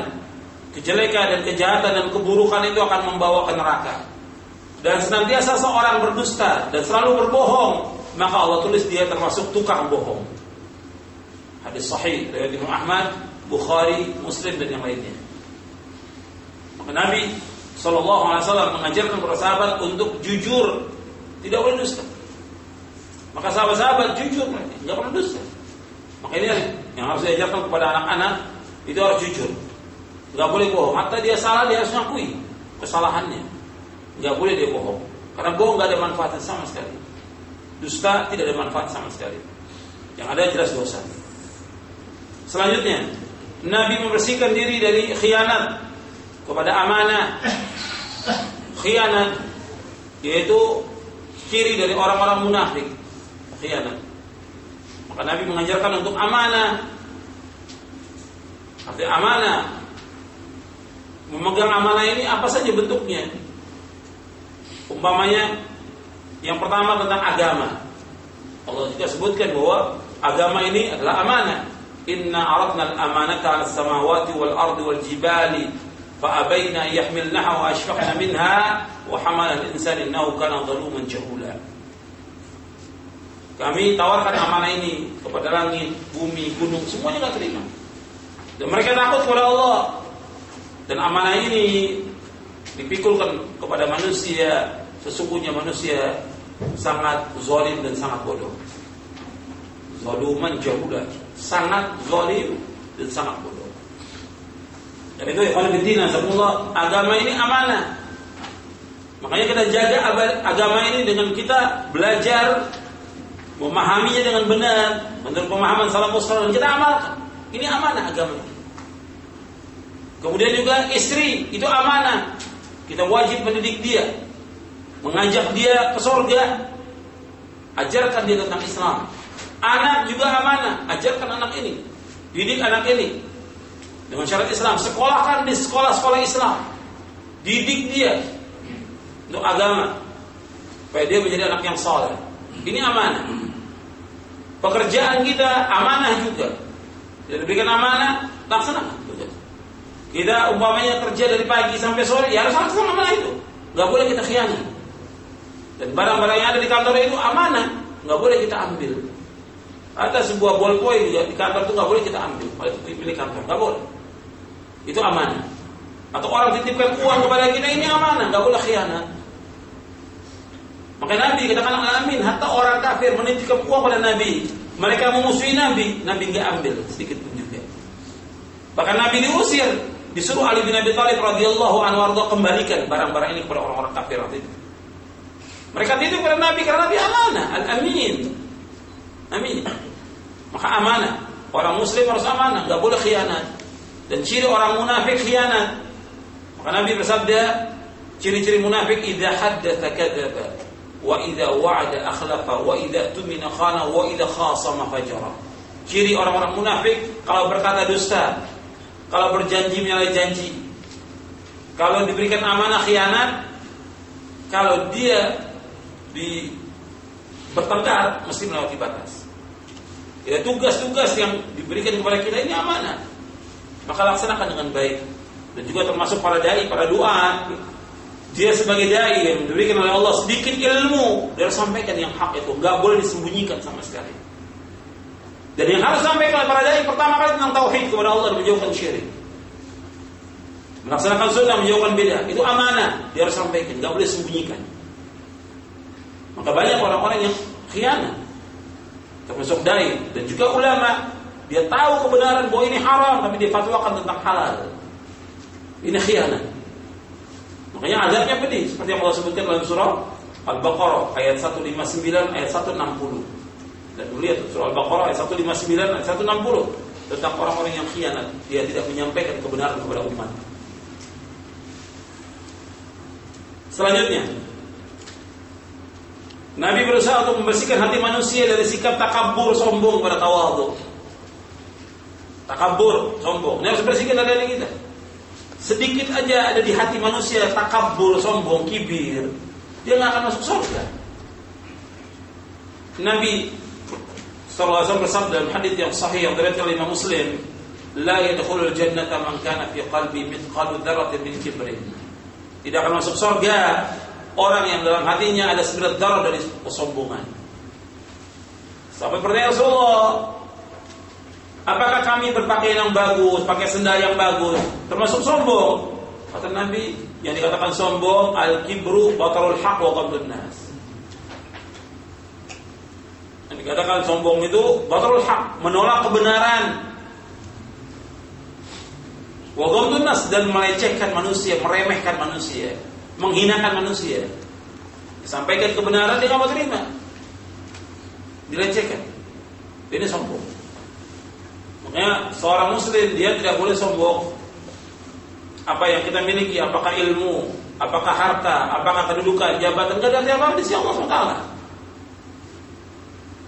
Kejelekan dan kejahatan dan keburukan itu akan membawa ke neraka. Dan senantiasa seorang berdusta dan selalu berbohong, maka Allah tulis dia termasuk tukang bohong. Hadis sahih dari Imam Ahmad, Bukhari, Muslim dan yang lainnya. Maka Nabi Shallallahu Alaihi Wasallam mengajarkan para sahabat untuk jujur, tidak boleh dusta. Maka sahabat-sahabat jujur mereka, nggak pernah dusta. Maka ini yang harus diajarkan kepada anak-anak itu harus jujur, nggak boleh bohong. Hatta dia salah dia harus mengakui kesalahannya, nggak boleh dia bohong. Karena bohong nggak ada manfaatnya sama sekali. dusta tidak ada manfaat sama sekali. Yang ada jelas dosa. Selanjutnya, Nabi membersihkan diri dari khianat kepada amanah. Khianat yaitu ciri dari orang-orang munafik. Khianat. Maka Nabi mengajarkan untuk amanah. Arti amanah memegang amanah ini apa saja bentuknya. Umpamanya yang pertama tentang agama. Allah juga sebutkan bahwa agama ini adalah amanah. Inna aradna al-amanata 'ala samawati wal ardi wal jibali fa abaina yahmilnaha wa ashfaqna minha wa hamala al-insan innahu kana zaluman jahula. Kami tawarkan amanah ini kepada langit, bumi, gunung, semuanya nggak terima. Dan mereka takut kepada Allah. Dan amanah ini dipikulkan kepada manusia Sesungguhnya manusia sangat zalim dan sangat bodoh. Zaluman jahulah, sangat zalim dan sangat bodoh. Dan itu kalau bidina semua agama ini amanah. Makanya kita jaga agama ini dengan kita belajar memahaminya dengan benar menurut pemahaman salafus saleh kita amalkan. Ini amanah agama. Kemudian juga istri itu amanah. Kita wajib mendidik dia, mengajak dia ke surga, ajarkan dia tentang Islam. Anak juga amanah, ajarkan anak ini, didik anak ini dengan syarat Islam. Sekolahkan di sekolah-sekolah Islam, didik dia untuk agama, supaya dia menjadi anak yang soleh. Ini amanah. Pekerjaan kita amanah juga. Kita diberikan amanah, laksanakan. Kita umpamanya kerja dari pagi sampai sore, ya harus laksanakan amanah itu. Gak boleh kita khianat. Dan barang-barang yang ada di kantor itu amanah, nggak boleh kita ambil. Ada sebuah ballpoint juga di kantor itu nggak boleh kita ambil, kalau itu milik kantor, nggak boleh. Itu amanah. Atau orang titipkan uang kepada kita ini amanah, nggak boleh khianat. Maka Nabi katakan amin, hatta orang kafir menitipkan uang pada Nabi, mereka memusuhi Nabi, Nabi nggak ambil sedikit pun juga. Bahkan Nabi diusir, disuruh Ali bin Abi Thalib radhiyallahu anhu kembalikan barang-barang ini kepada orang-orang kafir waktu itu. Mereka titip kepada Nabi karena Nabi amanah, al-amin. Amin. Maka amanah. Orang muslim harus amanah, nggak boleh khianat. Dan ciri orang munafik khianat. Maka Nabi bersabda, ciri-ciri munafik idza haddatsa kadzaba wa idza wa'ada akhlafa wa idza tumina khana wa. Ciri orang-orang munafik kalau berkata dusta, kalau berjanji menyalahi janji, kalau diberikan amanah khianat, kalau dia di bertengkar mesti melewati batas. Ya tugas-tugas yang diberikan kepada kita ini amanah. Maka laksanakan dengan baik. Dan juga termasuk para dai, para doa. Dia sebagai dai yang diberikan oleh Allah sedikit ilmu, dia harus sampaikan yang hak itu, nggak boleh disembunyikan sama sekali. Dan yang harus sampaikan para dai pertama kali tentang tauhid kepada Allah dan menjauhkan syirik. Melaksanakan sunnah menjauhkan beda, itu amanah, dia harus sampaikan, nggak boleh sembunyikan. Maka banyak orang-orang yang khianat. Termasuk dai dan juga ulama. Dia tahu kebenaran bahwa ini haram tapi dia fatwakan tentang halal. Ini khianat. Makanya azabnya pedih seperti yang Allah sebutkan dalam surah Al-Baqarah ayat 159 ayat 160. Dan dulu lihat surah Al-Baqarah ayat 159 ayat 160 tentang orang-orang yang khianat. Dia tidak menyampaikan kebenaran kepada umat. Selanjutnya, Nabi berusaha untuk membersihkan hati manusia dari sikap takabur, sombong pada tawadhu. Takabur, sombong. Ini harus bersihkan dari kita. Sedikit aja ada di hati manusia takabur, sombong, kibir, dia nggak akan masuk surga. Nabi sallallahu alaihi bersabda dalam hadis yang sahih yang diriwayatkan oleh Imam Muslim, "La yadkhulul jannata man kana fi qalbi mithqalu dzarratin min kibrin." Tidak akan masuk surga orang yang dalam hatinya ada seberat darah dari kesombongan. Sampai bertanya Rasulullah, apakah kami berpakaian yang bagus, pakai sendal yang bagus, termasuk sombong? Kata Nabi, yang dikatakan sombong al-kibru batarul haq wa qadun nas. Yang dikatakan sombong itu batarul haq, menolak kebenaran. Wa qadun nas dan melecehkan manusia, meremehkan manusia menghinakan manusia. Sampaikan kebenaran dia nggak mau terima. dilecehkan. Ini sombong. Makanya seorang muslim dia tidak boleh sombong. Apa yang kita miliki, apakah ilmu, apakah harta, apakah kedudukan, jabatan, tidak ada apa di sisi Allah SWT.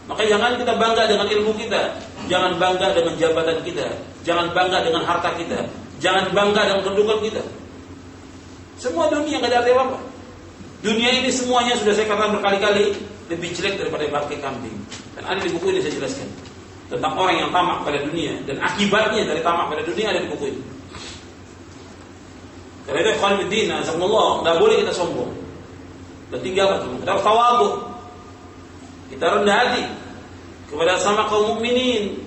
Maka jangan kita bangga dengan ilmu kita, jangan bangga dengan jabatan kita, jangan bangga dengan harta kita, jangan bangga dengan kedudukan kita. Semua dunia nggak ada arti apa-apa. Dunia ini semuanya sudah saya katakan berkali-kali lebih jelek daripada bangkai kambing. Dan ada di buku ini saya jelaskan tentang orang yang tamak pada dunia dan akibatnya dari tamak pada dunia ada di buku ini. Karena itu kalau bidina, Allah, tidak boleh kita sombong. Dan tinggalkan Kita harus tawabu. Kita rendah hati kepada sama kaum mukminin.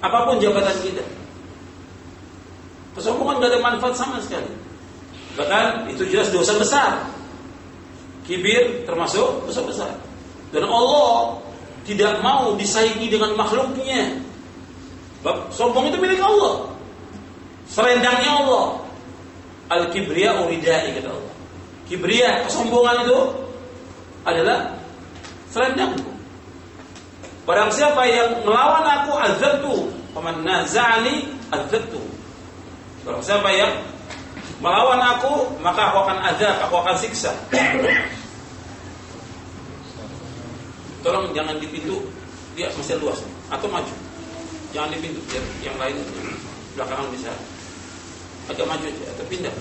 Apa pun jabatan kita. Kesombongan tidak ada manfaat sama sekali. Bahkan itu jelas dosa besar. Kibir termasuk dosa besar. Dan Allah tidak mau disaingi dengan makhluknya. Sombong itu milik Allah. Serendangnya Allah. Al-kibriya uridai kata Allah. Kibria, kesombongan itu adalah serendangku. Barang siapa yang melawan aku azabtu, paman nazani azabtu. Barang siapa yang melawan aku, maka aku akan azab, aku akan siksa. Tolong jangan di pintu, dia masih luas atau maju. Jangan di pintu, biar yang lain belakangan bisa agak maju aja atau pindah.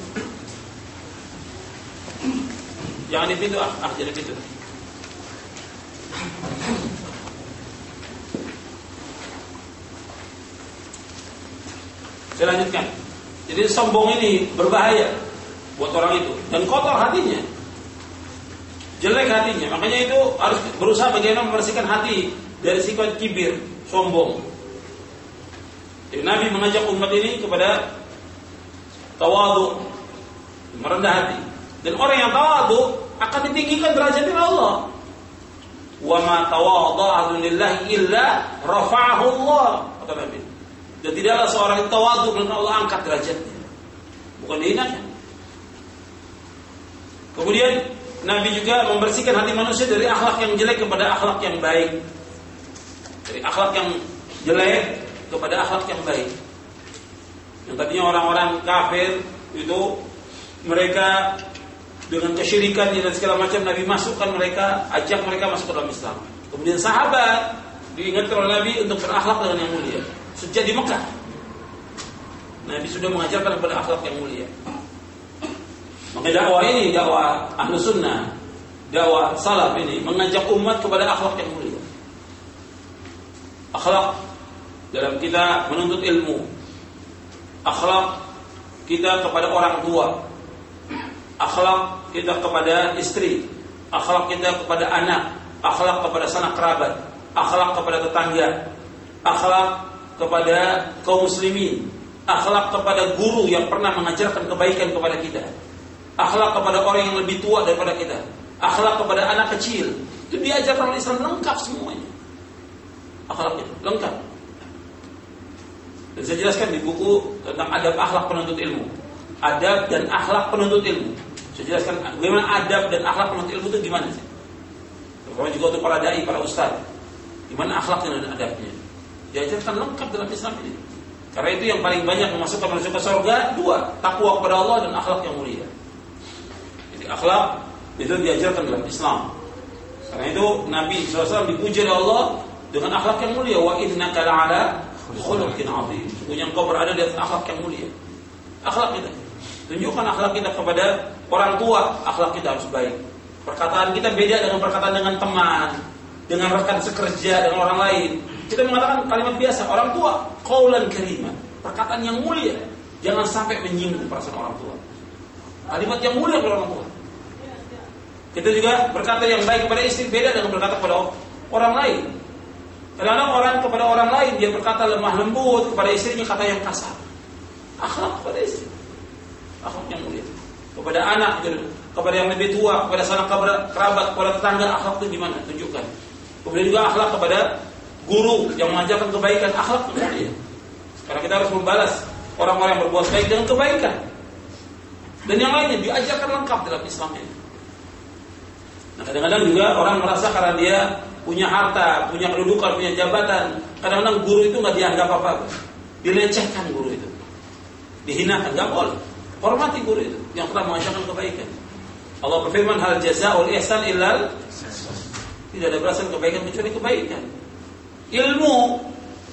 Jangan di pintu ah, ah jadi pintu. Saya lanjutkan. Jadi sombong ini berbahaya buat orang itu dan kotor hatinya. Jelek hatinya. Makanya itu harus berusaha bagaimana membersihkan hati dari sifat kibir, sombong. Jadi Nabi mengajak umat ini kepada tawadu, merendah hati. Dan orang yang tawadu akan ditinggikan derajatnya Allah. Wa ma lillahi illa rafa'ahu Allah, kata Nabi. Dan tidaklah seorang yang tawadu kemudian Allah angkat derajatnya. Bukan dihinakan. Kemudian Nabi juga membersihkan hati manusia dari akhlak yang jelek kepada akhlak yang baik. Dari akhlak yang jelek kepada akhlak yang baik. Yang tadinya orang-orang kafir itu mereka dengan kesyirikan dan segala macam Nabi masukkan mereka, ajak mereka masuk ke dalam Islam. Kemudian sahabat diingatkan oleh Nabi untuk berakhlak dengan yang mulia. Sejak di Mekah. Nabi sudah mengajarkan kepada akhlak yang mulia. Maka dakwah ini dakwah ahlu sunnah, dakwah salaf ini mengajak umat kepada akhlak yang mulia. Akhlak dalam kita menuntut ilmu. Akhlak kita kepada orang tua. Akhlak kita kepada istri. Akhlak kita kepada anak. Akhlak kepada sanak kerabat. Akhlak kepada tetangga. Akhlak kepada kaum muslimin, akhlak kepada guru yang pernah mengajarkan kebaikan kepada kita, akhlak kepada orang yang lebih tua daripada kita, akhlak kepada anak kecil. Itu diajarkan oleh Islam lengkap semuanya. Akhlaknya lengkap. Dan saya jelaskan di buku tentang adab akhlak penuntut ilmu. Adab dan akhlak penuntut ilmu. Saya jelaskan bagaimana adab dan akhlak penuntut ilmu itu gimana sih. Terutama juga untuk para dai, para ustaz. Gimana akhlaknya dan adabnya diajarkan lengkap dalam Islam ini. Karena itu yang paling banyak memasukkan manusia ke surga dua, takwa kepada Allah dan akhlak yang mulia. Akhlak itu diajarkan dalam Islam. Karena itu Nabi SAW dipuji oleh Allah dengan akhlak yang mulia. Wa innaka la'ala khuluqin azim. Sungguhnya engkau berada di atas akhlak yang mulia. Akhlak kita. Tunjukkan akhlak kita kepada orang tua, akhlak kita harus baik. Perkataan kita beda dengan perkataan dengan teman, dengan rekan sekerja, dengan orang lain. Kita mengatakan kalimat biasa, orang tua, kaulan karimah, perkataan yang mulia. Jangan sampai menyinggung perasaan orang tua. Kalimat yang mulia kepada orang tua. Kita juga berkata yang baik kepada istri beda dengan berkata kepada orang lain. Kadang-kadang orang kepada orang lain dia berkata lemah lembut kepada istrinya kata yang kasar. Akhlak kepada istri. Akhlak yang mulia. Kepada anak, kepada yang lebih tua, kepada sanak kerabat, kepada tetangga, akhlak itu gimana? Tunjukkan. Kemudian juga akhlak kepada guru yang mengajarkan kebaikan akhlak mulia. Karena kita harus membalas orang-orang yang berbuat baik dengan kebaikan. Dan yang lainnya diajarkan lengkap dalam Islam ini. Nah, kadang-kadang juga orang merasa karena dia punya harta, punya kedudukan, punya jabatan. Kadang-kadang guru itu nggak dianggap apa-apa. Dilecehkan guru itu. Dihinakan, nggak boleh. Hormati guru itu yang telah mengajarkan kebaikan. Allah berfirman hal jazaul ihsan illal tidak ada balasan kebaikan kecuali kebaikan. Ilmu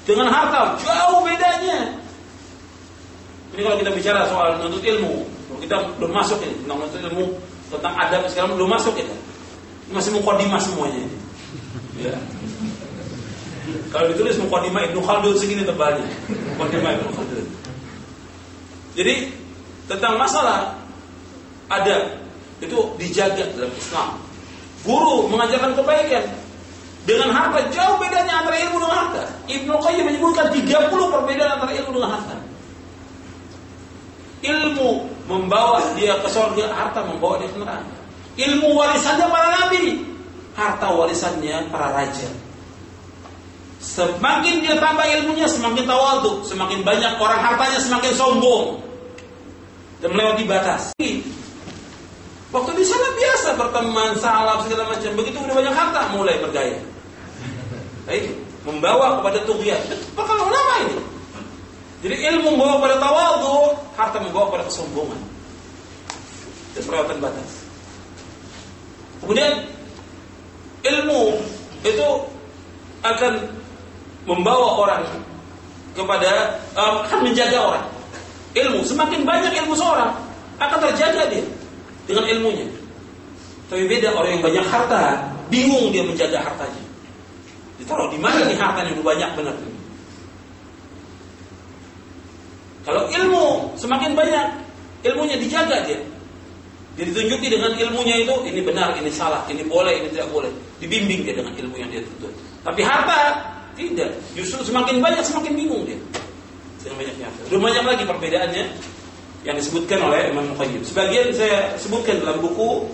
dengan harta jauh bedanya. Ini kalau kita bicara soal menuntut ilmu, kita belum masuk ini tentang menuntut ilmu, tentang adab sekarang belum masuk kita. Masih mukadimah semuanya. Ya. Kalau ditulis mukadimah Ibnu Khaldun segini tebalnya. Mukadimah Ibnu Khaldun. Jadi tentang masalah adab itu dijaga dalam Islam. Guru mengajarkan kebaikan dengan harta jauh bedanya antara ilmu dengan harta. Ibnu Qayyim menyebutkan 30 perbedaan antara ilmu dengan harta. Ilmu membawa dia ke surga, harta membawa dia ke neraka. Ilmu warisannya para nabi, harta warisannya para raja. Semakin dia tambah ilmunya, semakin tawadu, semakin banyak orang hartanya, semakin sombong dan melewati batas. Waktu di sana biasa berteman, salam segala macam. Begitu udah banyak harta, mulai bergaya. Baik, membawa kepada tugian. Perkara lama ini. Jadi ilmu membawa pada tawadu, harta membawa pada kesombongan. Dan perawatan batas. Kemudian ilmu itu akan membawa orang kepada um, akan menjaga orang. Ilmu semakin banyak ilmu seorang akan terjaga dia dengan ilmunya. Tapi beda orang yang banyak harta, bingung dia menjaga hartanya. Ditaruh di mana nih hartanya udah banyak benar. Kalau ilmu semakin banyak, ilmunya dijaga dia. Dia ditunjuki dengan ilmunya itu, ini benar, ini salah, ini boleh, ini tidak boleh. Dibimbing dia dengan ilmu yang dia tuntut. Tapi harta, tidak. Justru semakin banyak, semakin bingung dia. Dengan banyaknya. Belum banyak lagi perbedaannya yang disebutkan oleh Imam Muqayyim. Sebagian saya sebutkan dalam buku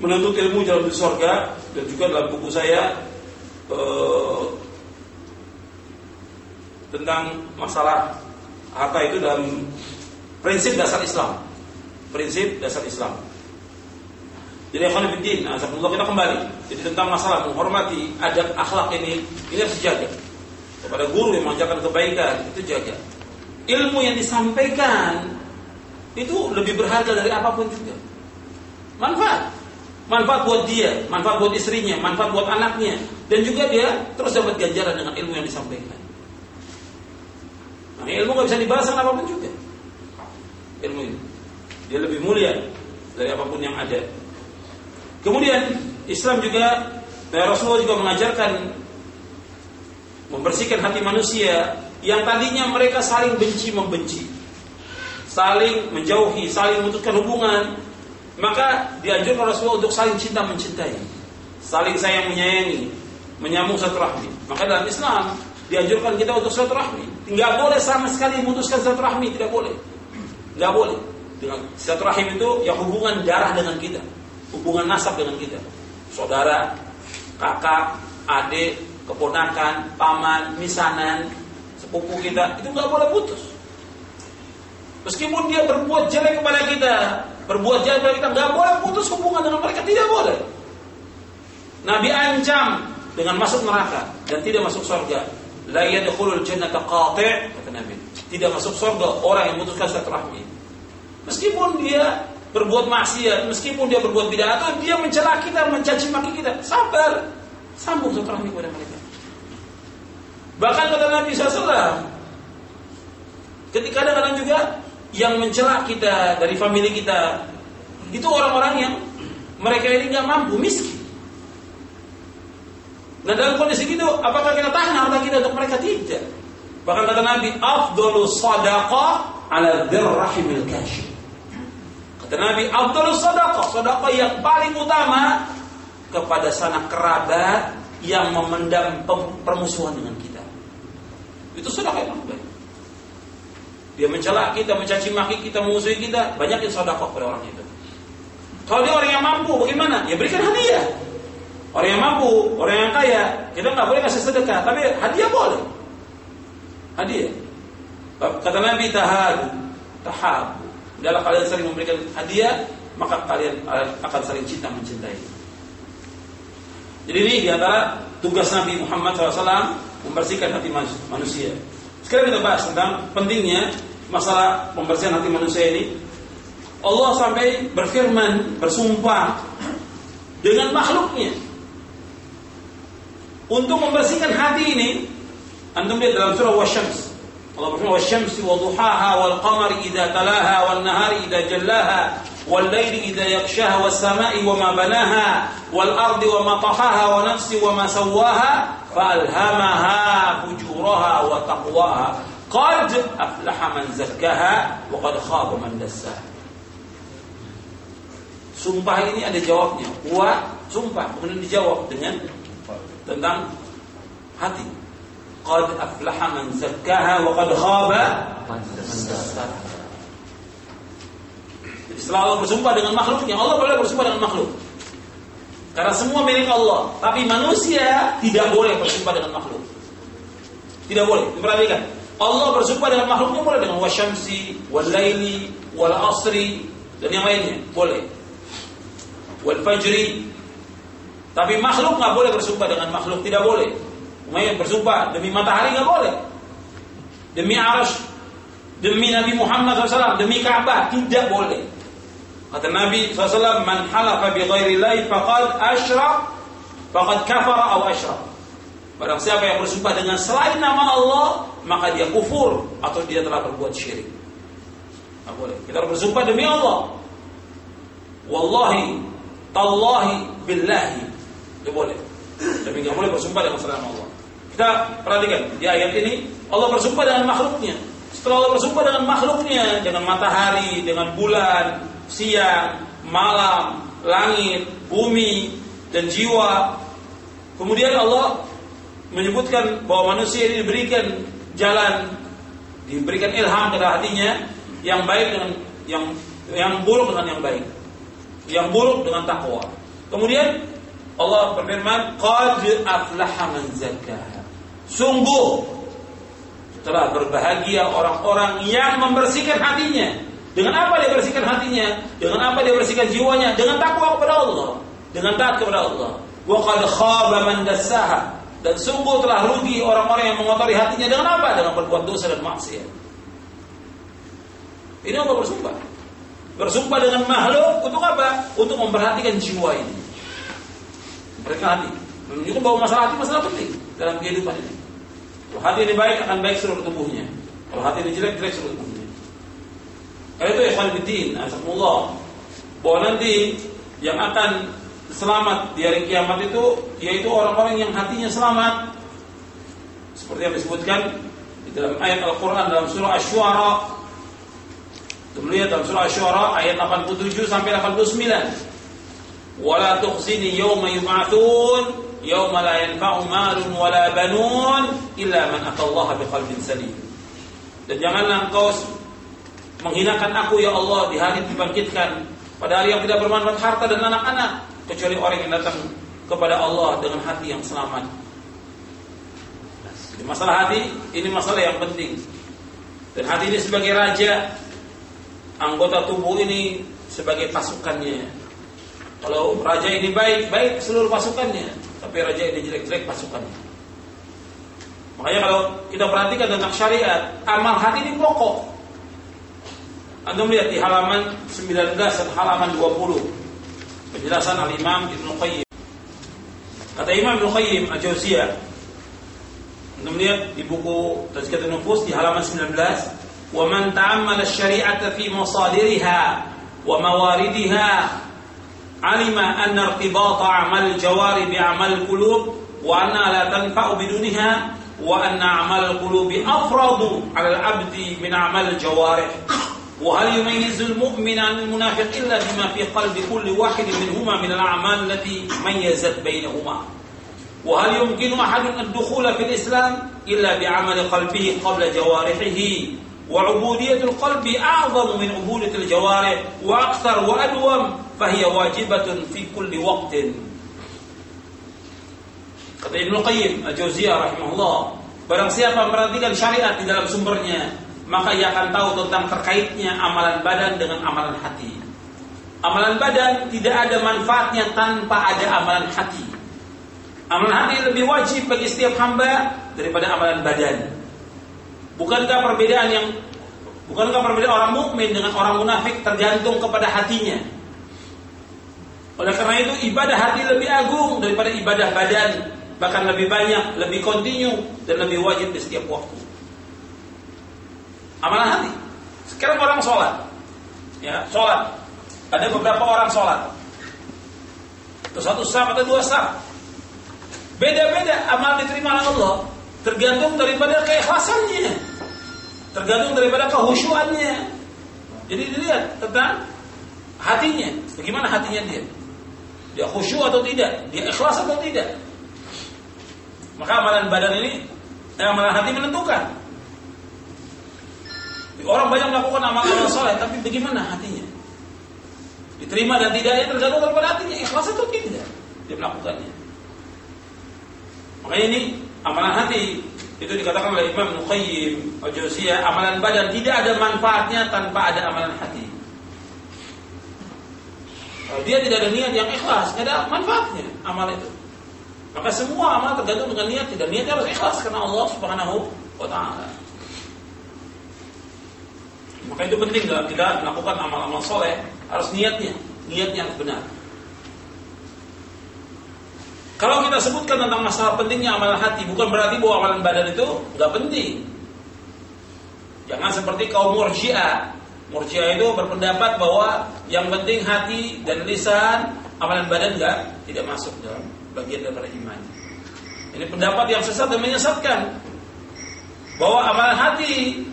Menuntut Ilmu Jalan di Sorga dan juga dalam buku saya uh, tentang masalah harta itu dalam prinsip dasar Islam. Prinsip dasar Islam. Jadi Khonifuddin, Azakullah kita kembali. Jadi tentang masalah menghormati adab akhlak ini, ini harus dijaga. Kepada guru yang mengajarkan kebaikan, itu jaga. Ilmu yang disampaikan itu lebih berharga dari apa pun juga. Manfaat. Manfaat buat dia, manfaat buat istrinya, manfaat buat anaknya. Dan juga dia terus dapat ganjaran dengan ilmu yang disampaikan. Nah, ilmu gak bisa dibalas dengan apa pun juga. Ilmu ini. Dia lebih mulia dari apa pun yang ada. Kemudian Islam juga dan Rasulullah juga mengajarkan membersihkan hati manusia yang tadinya mereka saling benci membenci, saling menjauhi, saling memutuskan hubungan, maka dianjurkan Rasulullah untuk saling cinta mencintai, saling sayang menyayangi, menyambung satu rahmi. Maka dalam Islam dianjurkan kita untuk satu rahmi. Tidak boleh sama sekali memutuskan satu rahmi, tidak boleh. Tidak boleh. Dengan satu rahim itu yang hubungan darah dengan kita, hubungan nasab dengan kita. Saudara, kakak, adik, keponakan, paman, misanan, sepupu kita, itu nggak boleh putus. Meskipun dia berbuat jelek kepada kita, berbuat jelek kepada kita, nggak boleh putus hubungan dengan mereka, tidak boleh. Nabi ancam dengan masuk neraka dan tidak masuk surga. La yadkhulul jannata qati' kata Nabi. Tidak masuk surga orang yang memutuskan silaturahmi. Meskipun dia berbuat maksiat, meskipun dia berbuat bid'ah atau dia mencela kita, mencaci maki kita, sabar. Sambung silaturahmi kepada mereka. Bahkan kata Nabi SAW, ketika kadang-kadang juga yang mencela kita dari family kita, itu orang-orang yang mereka ini nggak mampu, miskin. Nah dalam kondisi itu, apakah kita tahan harta kita untuk mereka? Tidak. Bahkan kata Nabi, afdalu sadaqah ala dzirrahimil kashif. Kata Nabi, afdalu sadaqah, sadaqah yang paling utama kepada sanak kerabat yang memendam permusuhan dengan kita. Itu sedekah yang baik. Dia mencela kita, mencaci maki kita, memusuhi kita, banyakin sedekah pada orang itu. Kalau dia orang yang mampu, bagaimana? Ya berikan hadiah. Orang yang mampu, orang yang kaya, kita nggak boleh kasih sedekah, tapi hadiah boleh. Hadiah. Kata Nabi tahadu, tahabu. Dalam kalian sering memberikan hadiah, maka kalian akan saling cinta mencintai. Jadi ini di antara tugas Nabi Muhammad SAW membersihkan hati manusia. Sekarang kita bahas tentang pentingnya masalah pembersihan hati manusia ini. Allah sampai berfirman, bersumpah dengan makhluknya untuk membersihkan hati ini. Antum lihat dalam surah Wasyams. Allah berfirman wasyamsi wa duhaha wal qamari idza talaha wan nahari idza jallaha wal laili idza yaghshaha was sama'i wa ma banaha wal ardi wa ma tahaha wa nafsi wa ma sawaha fa alhamaha fujuraha wa taqwaha qad aflaha man zakkaha wa qad khaba man dassaha Sumpah ini ada jawabnya. Wa sumpah. Kemudian dijawab dengan tentang hati qad aflaha man zakkaha wa qad khaba bersumpah dengan makhluknya, Allah boleh bersumpah dengan makhluk. Karena semua milik Allah, tapi manusia tidak boleh bersumpah dengan makhluk. Tidak boleh. Perhatikan. Allah bersumpah dengan makhluknya boleh dengan wasyamsi, wal laili, wal asri dan yang lainnya, boleh. Wal fajri. Tapi makhluk nggak boleh bersumpah dengan makhluk, tidak boleh. Umayyah bersumpah demi matahari nggak boleh. Demi arash, demi Nabi Muhammad SAW, demi Ka'bah tidak boleh. Kata Nabi SAW, man halafa bi ghairi lahi faqad asyraq, faqad kafara atau asyraq. Barang siapa yang bersumpah dengan selain nama Allah, maka dia kufur atau dia telah berbuat syirik. Tidak boleh. Kita harus bersumpah demi Allah. Wallahi, tallahi, billahi. Tidak boleh. Tapi nggak boleh bersumpah dengan selain Allah. Kita perhatikan di ayat ini Allah bersumpah dengan makhluknya. Setelah Allah bersumpah dengan makhluknya, dengan matahari, dengan bulan, siang, malam, langit, bumi, dan jiwa. Kemudian Allah menyebutkan bahwa manusia ini diberikan jalan, diberikan ilham pada hatinya yang baik dengan yang yang buruk dengan yang baik, yang buruk dengan takwa. Kemudian Allah berfirman, "Qad aflaha man zakkaha." Sungguh telah berbahagia orang-orang yang membersihkan hatinya. Dengan apa dia bersihkan hatinya? Dengan apa dia bersihkan jiwanya? Dengan takwa kepada Allah. Dengan taat kepada Allah. Wa qad khaba man dassaha. Dan sungguh telah rugi orang-orang yang mengotori hatinya dengan apa? Dengan berbuat dosa dan maksiat. Ini Allah bersumpah. Bersumpah dengan makhluk untuk apa? Untuk memperhatikan jiwa ini. Mereka hati. Menunjukkan bahwa masalah hati masalah penting dalam kehidupan ini. Kalau hati ini baik akan baik seluruh tubuhnya. Kalau hati ini jelek jelek seluruh tubuhnya. Karena itu ikhwan bidin, asakumullah. Bahwa nanti yang akan selamat di hari kiamat itu yaitu orang-orang yang hatinya selamat. Seperti yang disebutkan di dalam ayat Al-Qur'an dalam surah Asy-Syu'ara. Kemudian dalam surah Asy-Syu'ara ayat 87 sampai 89. Wala tukhzini yawma yub'atsun yauma la yanfa'u malun wala banun illa man atallaha biqalbin salim. Dan janganlah engkau menghinakan aku ya Allah di hari dibangkitkan pada hari yang tidak bermanfaat harta dan anak-anak kecuali orang yang datang kepada Allah dengan hati yang selamat. Jadi masalah hati ini masalah yang penting. Dan hati ini sebagai raja, anggota tubuh ini sebagai pasukannya. Kalau raja ini baik, baik seluruh pasukannya tapi raja ini jelek-jelek pasukannya. Makanya kalau kita perhatikan tentang syariat, amal hati ini pokok. Anda melihat di halaman 19 dan halaman 20 penjelasan al-Imam Ibnu Qayyim. Kata Imam Ibnu Qayyim Al-Jauziyah Anda melihat di buku Tazkiyatun Nufus di halaman 19 Wa man ta'ammala syari'ata fi masadiriha wa mawaridiha علم أن ارتباط أعمال الجوارح بأعمال القلوب وأنها لا تنفع بدونها وأن أعمال القلوب أفرض على العبد من أعمال الجوارح. وهل يميز المؤمن عن المنافق إلا بما في قلب كل واحد منهما من الأعمال التي ميزت بينهما؟ وهل يمكن أحد الدخول في الإسلام إلا بعمل قلبه قبل جوارحه؟ وعبودية القلب أعظم من عبودية الجوارح وأكثر وأدوم fahiya wajibatun fi kulli waqtin. Kata Ibnu Qayyim Al-Jauziyah rahimahullah, barang siapa memperhatikan syariat di dalam sumbernya, maka ia akan tahu tentang terkaitnya amalan badan dengan amalan hati. Amalan badan tidak ada manfaatnya tanpa ada amalan hati. Amalan hati lebih wajib bagi setiap hamba daripada amalan badan. Bukankah perbedaan yang bukankah perbedaan orang mukmin dengan orang munafik tergantung kepada hatinya? Oleh karena itu ibadah hati lebih agung daripada ibadah badan, bahkan lebih banyak, lebih kontinu dan lebih wajib di setiap waktu. Amalan hati. Sekarang orang sholat, ya sholat. Ada beberapa orang sholat. Itu satu sah atau dua sah. Beda-beda amal diterima oleh Allah. Tergantung daripada keikhlasannya. Tergantung daripada kehusuannya. Jadi dilihat tentang hatinya. Bagaimana hatinya dia. Dia khusyuk atau tidak. Dia ikhlas atau tidak. Maka amalan badan ini, eh, amalan hati menentukan. Orang banyak melakukan amalan soleh, tapi bagaimana hatinya? Diterima dan tidaknya tergantung daripada hatinya. Ikhlas atau tidak dia melakukannya. Makanya ini amalan hati itu dikatakan oleh Imam Nuqayyim al amalan badan tidak ada manfaatnya tanpa ada amalan hati. Kalau dia tidak ada niat yang ikhlas, tidak ada manfaatnya amal itu. Maka semua amal tergantung dengan niat, tidak niatnya harus ikhlas karena Allah Subhanahu wa taala. Maka itu penting dalam kita melakukan amal-amal soleh harus niatnya, niatnya yang benar. Kalau kita sebutkan tentang masalah pentingnya amalan hati, bukan berarti bahwa amalan badan itu nggak penting. Jangan seperti kaum murjiah. Murjiah itu berpendapat bahwa yang penting hati dan lisan, amalan badan nggak tidak masuk dalam bagian daripada iman. Ini pendapat yang sesat dan menyesatkan bahwa amalan hati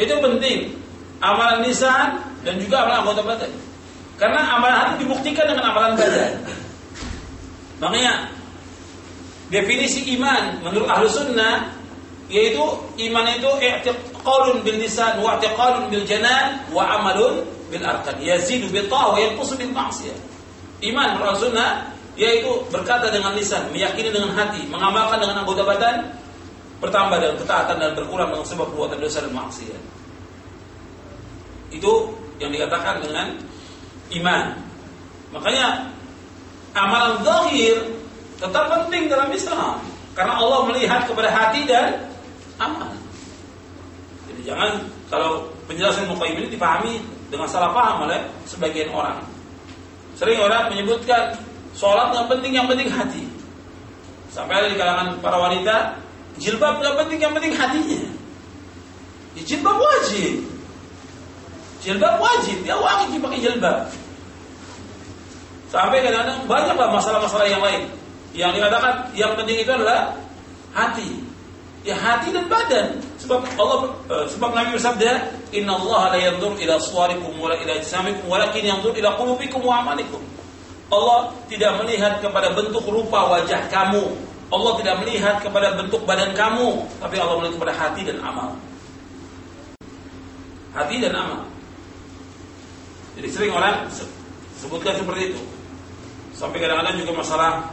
itu penting, amalan lisan dan juga amalan anggota badan. Karena amalan hati dibuktikan dengan amalan badan. Makanya definisi iman menurut ahlu sunnah yaitu iman itu i'tiqadun bil lisan wa i'tiqadun bil janan wa amalun bil arkan yazidu bil ta'a wa yanqusu bil ma'siyah. Iman sunnah yaitu berkata dengan lisan, meyakini dengan hati, mengamalkan dengan anggota badan, bertambah dengan ketaatan dan berkurang dengan sebab perbuatan dosa dan maksiat. Itu yang dikatakan dengan iman. Makanya amalan zahir tetap penting dalam Islam karena Allah melihat kepada hati dan amal. Jadi jangan kalau penjelasan Muqayyim ini dipahami dengan salah paham oleh sebagian orang. Sering orang menyebutkan sholat yang penting yang penting hati. Sampai di kalangan para wanita jilbab yang penting yang penting hatinya. Ya, jilbab wajib. Jilbab wajib, dia wajib pakai jilbab. Sampai kadang-kadang banyaklah masalah-masalah yang lain. Yang dikatakan yang penting itu adalah hati. Ya hati dan badan. Sebab Allah eh, sebab Nabi bersabda, "Inna Allah la yanzur ila suwarikum wa ila ajsamikum, walakin yanzur ila qulubikum wa amalikum." Allah tidak melihat kepada bentuk rupa wajah kamu. Allah tidak melihat kepada bentuk badan kamu, tapi Allah melihat kepada hati dan amal. Hati dan amal. Jadi sering orang sebutkan seperti itu. Sampai kadang-kadang juga masalah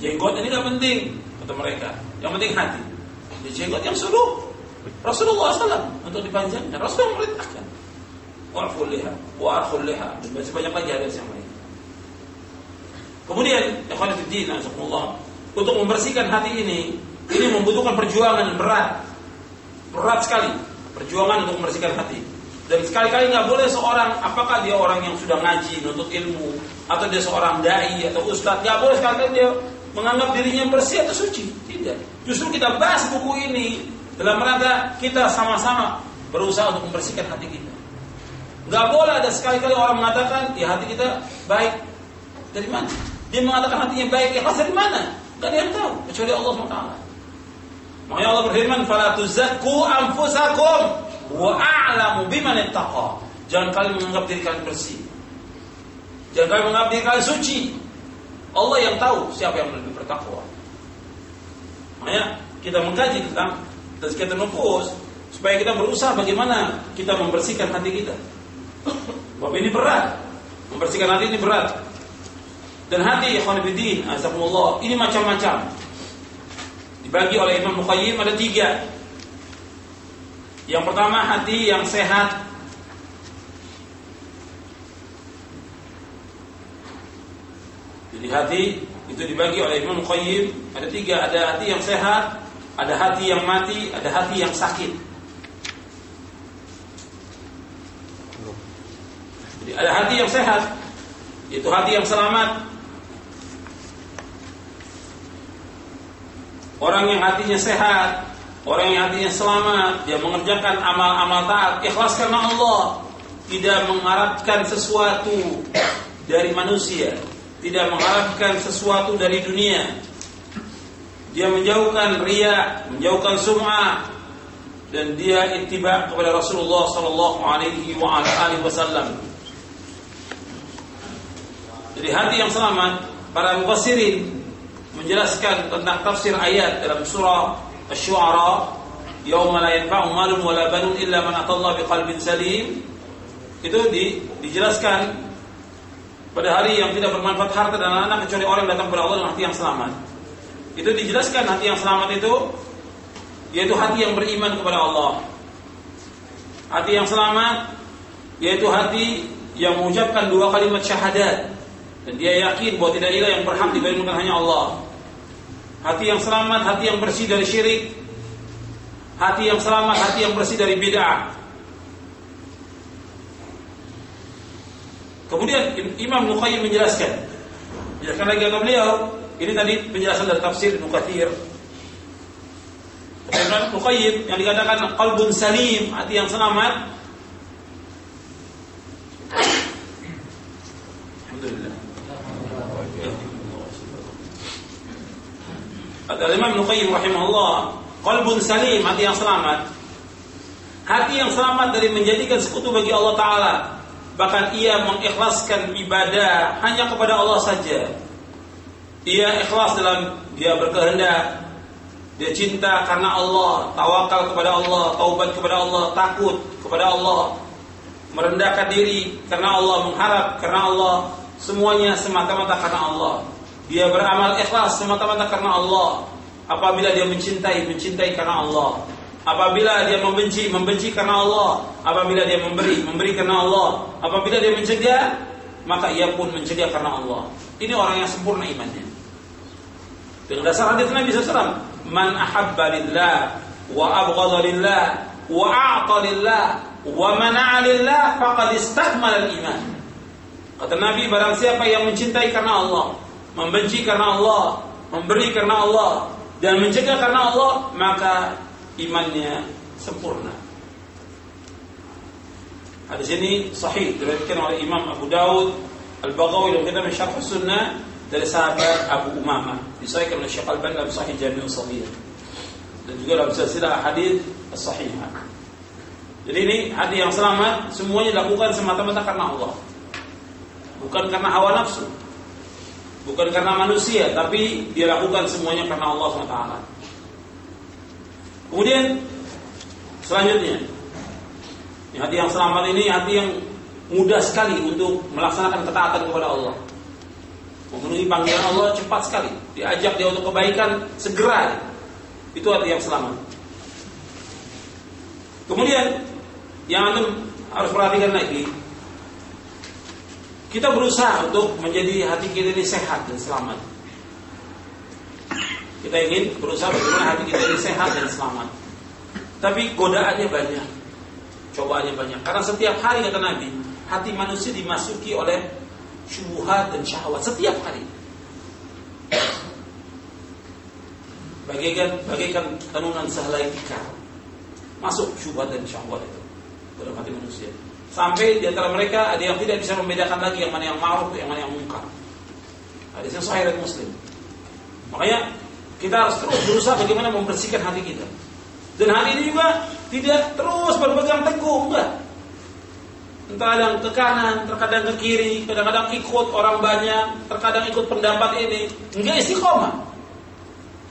jenggot ini tidak penting kata mereka. Yang penting hati. Di jenggot yang suruh Rasulullah SAW untuk dipanjangkan. Rasulullah memerintahkan. Wa'ful liha, wa'arful liha. Dan banyak lagi hadis yang lain. Kemudian, ikhwan fillah, untuk membersihkan hati ini, ini membutuhkan perjuangan yang berat. Berat sekali perjuangan untuk membersihkan hati. Dan sekali-kali nggak boleh seorang, apakah dia orang yang sudah ngaji, nuntut ilmu, atau dia seorang dai atau ustadz, nggak boleh sekali-kali dia menganggap dirinya bersih atau suci. Tidak. Justru kita bahas buku ini dalam rangka kita sama-sama berusaha untuk membersihkan hati kita. Nggak boleh ada sekali-kali orang mengatakan, ya hati kita baik. Dari mana? Dia mengatakan hatinya baik, ya dari mana? Gak ada yang tahu, kecuali Allah SWT. Makanya Allah berfirman, "Fala tuzakku anfusakum." wa a'lamu biman. Jangan kalian menganggap diri kalian bersih. Jangan kalian menganggap diri kalian suci. Allah yang tahu siapa yang lebih bertakwa. Makanya kita mengkaji tentang tazkiyatun nufus supaya kita berusaha bagaimana kita membersihkan hati kita. Sebab ini berat. Membersihkan hati ini berat. Dan hati ikhwan fillah, azakumullah, ini macam-macam. Dibagi oleh Imam Muqayyim ada tiga. Yang pertama hati yang sehat Jadi hati itu dibagi oleh Imam Qayyim ada tiga, ada hati yang sehat, ada hati yang mati, ada hati yang sakit. Jadi ada hati yang sehat, yaitu hati yang selamat. Orang yang hatinya sehat, orang yang hatinya selamat, dia mengerjakan amal-amal taat, ikhlas karena Allah, tidak mengharapkan sesuatu dari manusia, tidak mengharapkan sesuatu dari dunia. Dia menjauhkan ria, menjauhkan sum'ah dan dia ittiba kepada Rasulullah sallallahu alaihi wasallam. Jadi hati yang selamat para mufassirin menjelaskan tentang tafsir ayat dalam surah Asy-Syu'ara, "Yauma la yanfa'u malun wala banun illa man atallaha biqalbin salim." Itu di, dijelaskan pada hari yang tidak bermanfaat harta dan anak kecuali orang yang datang kepada Allah dengan hati yang selamat. Itu dijelaskan hati yang selamat itu yaitu hati yang beriman kepada Allah. Hati yang selamat yaitu hati yang mengucapkan dua kalimat syahadat dan dia yakin bahwa tidak ilah yang berhak dibandingkan hanya Allah. Hati yang selamat, hati yang bersih dari syirik. Hati yang selamat, hati yang bersih dari bid'ah. Kemudian Imam Nuqayyim menjelaskan. Menjelaskan lagi kepada beliau. Ini tadi penjelasan dari tafsir Ibnu. Imam Nuqayyim yang dikatakan qalbun salim, hati yang selamat. Alhamdulillah. Kata Imam Nuqayyim rahimahullah, qalbun salim, hati yang selamat. Hati yang selamat dari menjadikan sekutu bagi Allah Ta'ala. Bahkan ia mengikhlaskan ibadah hanya kepada Allah saja. Ia ikhlas dalam dia berkehendak. Dia cinta karena Allah, tawakal kepada Allah, taubat kepada Allah, takut kepada Allah. Merendahkan diri karena Allah, mengharap karena Allah. Semuanya semata-mata karena Allah. Dia beramal ikhlas semata-mata karena Allah. Apabila dia mencintai, mencintai karena Allah. Apabila dia membenci, membenci karena Allah. Apabila dia memberi, memberi karena Allah. Apabila dia mencegah, maka ia pun mencegah karena Allah. Ini orang yang sempurna imannya. Dengan dasar hadis Nabi SAW, man ahabba lillah wa abghadha lillah wa a'ta lillah wa mana'a lillah faqad istakmala al-iman. Kata Nabi barang siapa yang mencintai karena Allah, membenci karena Allah, memberi karena Allah, dan mencegah karena Allah, maka imannya sempurna. Hadis ini sahih diriwayatkan oleh Imam Abu Daud Al-Baghawi dalam kitab Syarh Sunnah dari sahabat Abu Umamah. Disahihkan oleh Syekh Al-Albani dalam Sahih Jami' Shaghir. Dan juga dalam silsilah hadis as-sahihah. Jadi ini hadis yang selamat semuanya dilakukan semata-mata karena Allah. Bukan karena hawa nafsu. Bukan karena manusia, tapi dia lakukan semuanya karena Allah SWT. Kemudian selanjutnya, hati yang selamat ini hati yang mudah sekali untuk melaksanakan ketaatan kepada Allah. Memenuhi panggilan Allah cepat sekali. Diajak dia untuk kebaikan segera. Itu hati yang selamat. Kemudian yang antum harus perhatikan lagi, kita berusaha untuk menjadi hati kita ini sehat dan selamat. Kita ingin berusaha bagaimana hati kita ini sehat dan selamat. Tapi godaannya banyak, cobaannya banyak. Karena setiap hari kata Nabi, hati manusia dimasuki oleh syubhat dan syahwat setiap hari. Bagaikan bagaikan tenunan sehelai tikar. Masuk syubhat dan syahwat itu dalam hati manusia. Sampai di antara mereka ada yang tidak bisa membedakan lagi yang mana yang ma'ruf, yang mana yang mungkar. Hadisnya sahih Muslim. Makanya kita harus terus berusaha bagaimana membersihkan hati kita. Dan hati ini juga tidak terus berpegang teguh, enggak. Terkadang ke kanan, terkadang ke kiri, kadang-kadang ikut orang banyak, terkadang ikut pendapat ini, enggak istiqomah.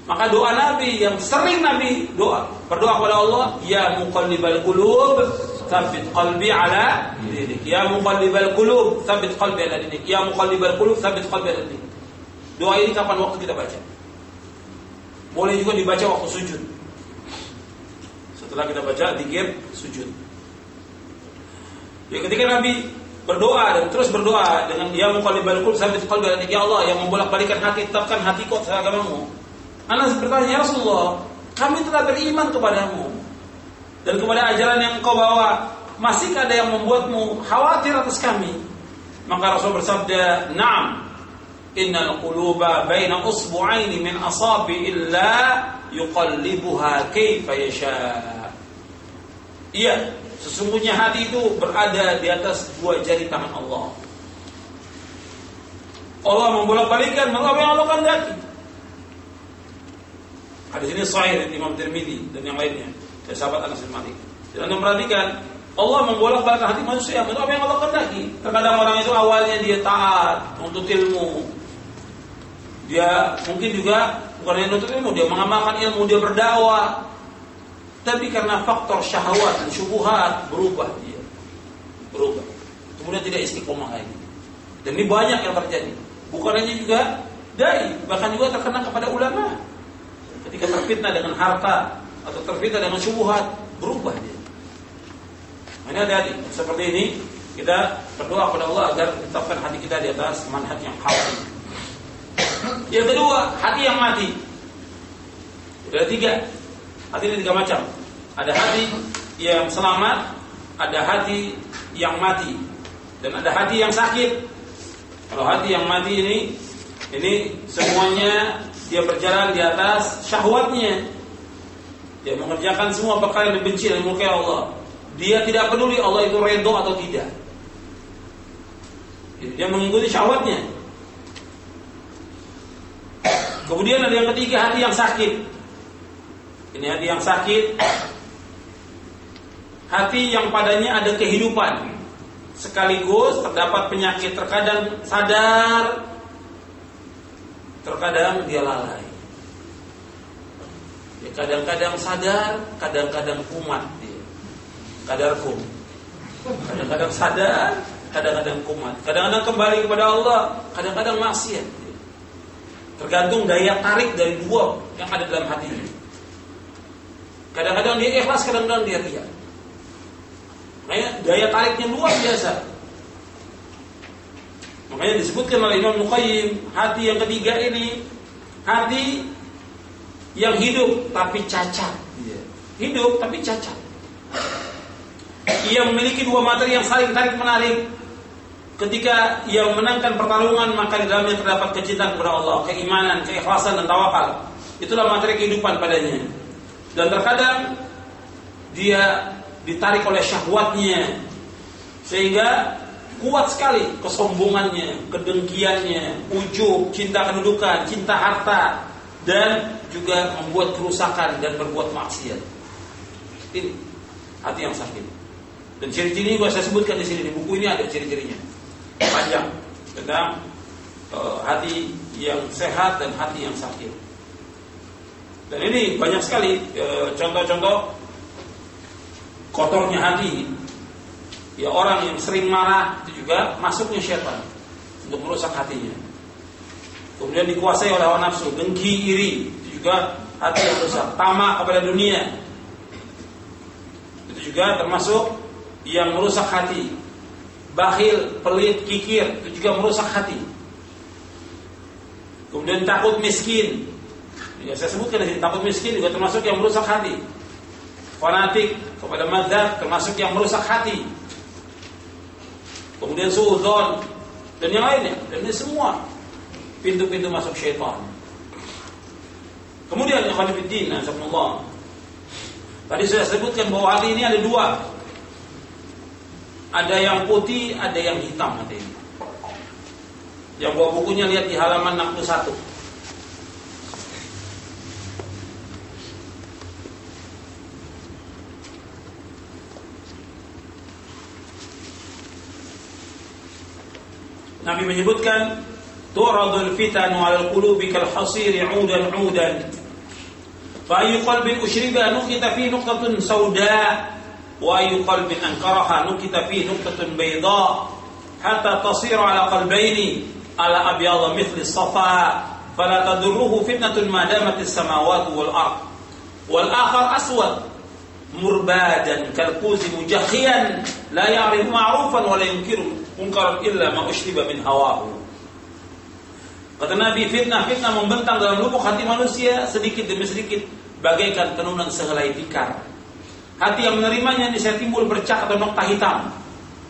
Maka doa Nabi yang sering Nabi doa berdoa kepada Allah, ya muqallibal qulub, tsabbit qalbi ala dinik. Ya muqallibal qulub, tsabbit qalbi ala dinik. Ya muqallibal qulub, tsabbit qalbi ala dinik. Doa ini kapan waktu kita baca? Boleh juga dibaca waktu sujud. Setelah kita baca dikir sujud. Ya ketika Nabi berdoa dan terus berdoa dengan dia muqallibal qulub sabit qalbi ya Allah yang membolak-balikan hati tetapkan hatiku atas agamamu. Anas bertanya, "Ya Rasulullah, kami telah beriman kepadamu dan kepada ajaran yang engkau bawa. Masih ada yang membuatmu khawatir atas kami?" Maka Rasul bersabda, "Na'am. Innal quluba baina usbu'aini min asabi illa yuqallibuha kaifa yasha." Iya, Sesungguhnya hati itu berada di atas dua jari tangan Allah. Allah membolak-balikan apa yang Allah kehendaki. Hadis ini sahih dari Imam Tirmidzi dan yang lainnya dari sahabat Anas bin Malik. Dan Anda perhatikan Allah membolak-balikan hati manusia apa yang Allah kehendaki. Terkadang orang itu awalnya dia taat untuk ilmu. Dia mungkin juga bukan hanya untuk ilmu, dia mengamalkan ilmu, dia berdakwah, tapi karena faktor syahwat dan syubuhat berubah dia. Berubah. Kemudian tidak istiqomah lagi. Dan ini banyak yang terjadi. Bukan hanya juga dai, bahkan juga terkena kepada ulama. Ketika terfitnah dengan harta atau terfitnah dengan syubuhat, berubah dia. Nah, ini hati-hati. Seperti ini, kita berdoa kepada Allah agar tetapkan hati kita di atas manhaj yang hak. Yang kedua, hati yang mati. Ada tiga, Hati ini tiga macam. Ada hati yang selamat, ada hati yang mati, dan ada hati yang sakit. Kalau hati yang mati ini, ini semuanya dia berjalan di atas syahwatnya. Dia mengerjakan semua perkara yang dibenci dan muka Allah. Dia tidak peduli Allah itu redho atau tidak. Dia mengikuti syahwatnya. Kemudian ada yang ketiga hati yang sakit. Ini hati yang sakit, hati yang padanya ada kehidupan, sekaligus terdapat penyakit. Terkadang sadar, terkadang dia lalai. Ya, kadang-kadang sadar, kadang-kadang kumat dia. Kadarkum. Kadang-kadang sadar, kadang-kadang kumat. Kadang-kadang kembali kepada Allah, kadang-kadang maksiat. Tergantung daya tarik dari dua yang ada dalam hati ini. Kadang-kadang dia ikhlas, kadang-kadang dia riak. Makanya daya tariknya luar biasa. Makanya disebutkan oleh Imam Muqayyim, hati yang ketiga ini hati yang hidup tapi cacat. Iya. Hidup tapi cacat. Ia memiliki dua materi yang saling tarik menarik. Ketika ia memenangkan pertarungan maka di dalamnya terdapat kecintaan kepada Allah, keimanan, keikhlasan dan tawakal. Itulah materi kehidupan padanya. Dan terkadang dia ditarik oleh syahwatnya sehingga kuat sekali kesombongannya, kedengkiannya, ujub, cinta kedudukan, cinta harta dan juga membuat kerusakan dan berbuat maksiat. Ini hati yang sakit. Dan ciri-ciri juga saya sebutkan di sini di buku ini ada ciri-cirinya. Panjang tentang uh, hati yang sehat dan hati yang sakit. Dan ini banyak sekali e, contoh-contoh kotornya hati. Ya orang yang sering marah itu juga masuknya syaitan untuk merusak hatinya. Kemudian dikuasai oleh hawa nafsu, dengki, iri, itu juga hati yang rusak. Tamak kepada dunia, itu juga termasuk yang merusak hati. Bakhil, pelit, kikir, itu juga merusak hati. Kemudian takut miskin, Ya, saya sebutkan di takut miskin juga termasuk yang merusak hati. Fanatik kepada madzhab termasuk yang merusak hati. Kemudian suudzon dan yang lainnya. Dan ini semua pintu-pintu masuk syaitan. Kemudian khalifuddin, Allah. Tadi saya sebutkan bahwa hati ini ada dua. Ada yang putih, ada yang hitam ini. Yang bawa bukunya lihat di halaman 61. Nabi menyebutkan turadul fitan 'alal qulubi kal hasir 'udan 'udan. Fa ayu qalbin ushriba nukita fi nuqtatun sauda wa ayu qalbin ankaraha nukita fi nuqtatun bayda hatta tasira 'ala qalbayni ala abyad mithli safa fala tadurruhu fitnatun ma damat as-samawati wal ard wal akhar aswad murbadan kal kuzi mujakhiyan la ya'rifu ma'rufan wa la yunkiru munkaran illa ma ushtiba min hawahu. Kata Nabi, fitnah-fitnah membentang dalam lubuk hati manusia sedikit demi sedikit bagaikan tenunan sehelai tikar. Hati yang menerimanya bisa timbul bercak atau nokta hitam.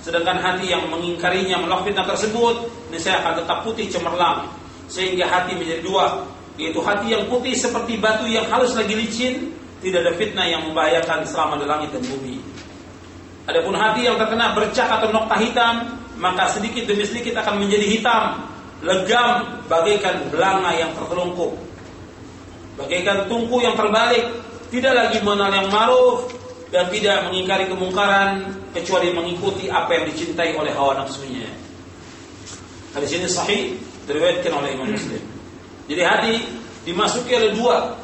Sedangkan hati yang mengingkarinya menolak fitnah tersebut, saya akan tetap putih cemerlang. Sehingga hati menjadi dua, yaitu hati yang putih seperti batu yang halus lagi licin, tidak ada fitnah yang membahayakan selama di langit dan bumi. Adapun hati yang terkena bercak atau nokta hitam, maka sedikit demi sedikit akan menjadi hitam, legam bagaikan belanga yang tertelungkup. Bagaikan tungku yang terbalik, tidak lagi mengenal yang maruf dan tidak mengingkari kemungkaran kecuali mengikuti apa yang dicintai oleh hawa nafsunya. Hadis ini sahih diriwayatkan oleh Imam Muslim. Jadi hati dimasuki oleh dua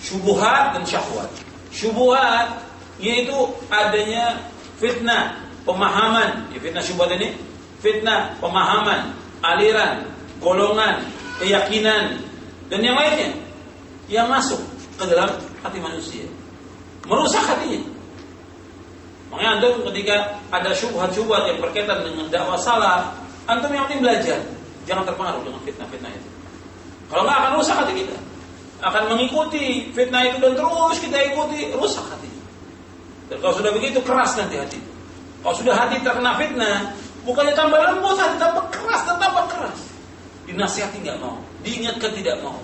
syubuhat dan syahwat. Syubuhat yaitu adanya fitnah, pemahaman. Ya, fitnah syubuhat ini fitnah, pemahaman, aliran, golongan, keyakinan dan yang lainnya yang masuk ke dalam hati manusia. Merusak hatinya. Makanya antum ketika ada syubhat-syubhat yang berkaitan dengan dakwah salah, antum yang penting belajar, jangan terpengaruh dengan fitnah-fitnah itu. Kalau nggak akan rusak hati kita akan mengikuti fitnah itu dan terus kita ikuti rusak hati. Dan kalau sudah begitu keras nanti hati. Kalau sudah hati terkena fitnah, bukannya tambah lembut, hati tambah keras tambah keras. Dinasihati nggak mau, diingatkan tidak mau.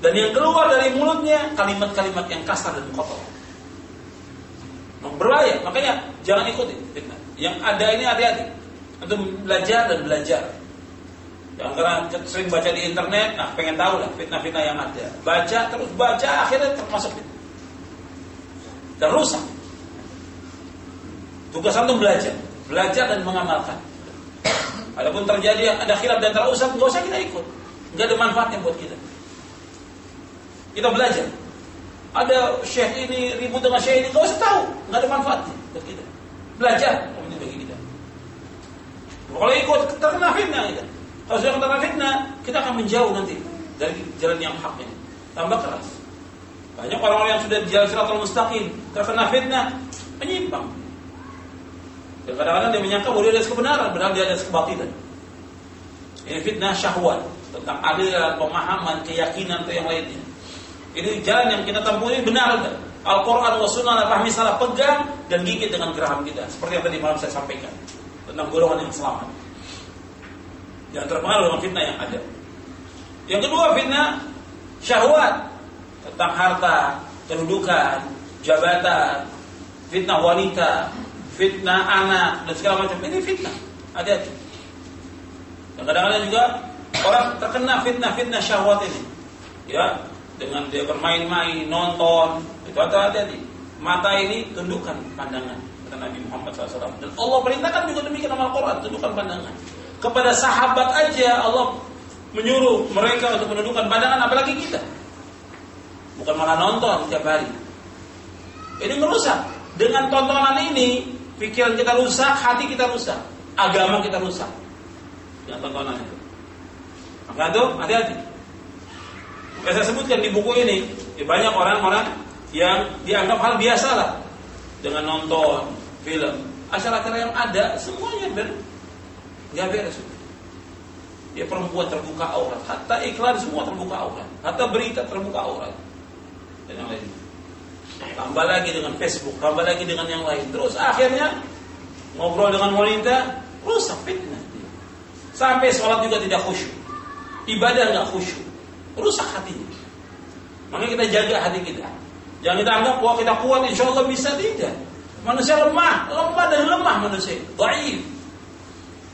Dan yang keluar dari mulutnya kalimat-kalimat yang kasar dan kotor. Berbahaya, makanya jangan ikuti fitnah. Yang ada ini hati-hati. Untuk belajar dan belajar. Jangan karena sering baca di internet, nah pengen tahu lah fitnah-fitnah yang ada. Baca terus baca, akhirnya termasuk fitnah. Dan rusak. Tugas antum belajar, belajar dan mengamalkan. Adapun terjadi ada khilaf dan terusak, nggak usah kita ikut. Nggak ada manfaatnya buat kita. Kita belajar. Ada syekh ini ribut dengan syekh ini, nggak usah tahu, nggak ada manfaatnya buat kita. Belajar, ini bagi kita. Kalau ikut terkena fitnah kita. Kalau sudah kena fitnah, kita akan menjauh nanti dari jalan yang hak ini. Tambah keras. Banyak orang-orang yang sudah jalan siratul mustaqim, terkena fitnah, menyimpang. Dan kadang-kadang dia menyangka bahwa dia ada kebenaran, padahal dia ada kebatilan. Ini fitnah syahwat tentang aliran, pemahaman, keyakinan atau yang lainnya. Ini jalan yang kita tempuh ini benar? Al-Quran wa sunnah pahami salah pegang dan gigit dengan geraham kita. Seperti yang tadi malam saya sampaikan. Tentang golongan yang selamat. Jangan terpengaruh dengan fitnah yang ada. Yang kedua fitnah syahwat tentang harta, kedudukan, jabatan, fitnah wanita, fitnah anak dan segala macam. Ini fitnah. Hati-hati. Dan kadang-kadang juga orang terkena fitnah-fitnah syahwat ini. Ya, dengan dia bermain-main, nonton, itu hati-hati. Mata ini tundukkan pandangan kata Nabi Muhammad SAW. Dan Allah perintahkan juga demikian dalam Al-Quran, tundukkan pandangan kepada sahabat aja Allah menyuruh mereka untuk menundukkan pandangan apalagi kita. Bukan malah nonton tiap hari. Ini merusak. Dengan tontonan ini, pikiran kita rusak, hati kita rusak, agama kita rusak. Dengan tontonan itu. Maka itu hati-hati. Maka saya sebutkan di buku ini, ya banyak orang-orang yang dianggap hal biasa lah dengan nonton film. Acara-acara yang ada semuanya ber Nggak beres. Dia perempuan terbuka aurat. Hatta iklan semua terbuka aurat. Hatta berita terbuka aurat. Dan yang lain. Tambah lagi dengan Facebook. Tambah lagi dengan yang lain. Terus akhirnya ngobrol dengan wanita. Rusak fitnah. Sampai sholat juga tidak khusyuk. Ibadah nggak khusyuk. Rusak hatinya. Makanya kita jaga hati kita. Jangan kita anggap bahwa kita kuat insya Allah bisa tidak. Manusia lemah, lemah dan lemah manusia. Baik.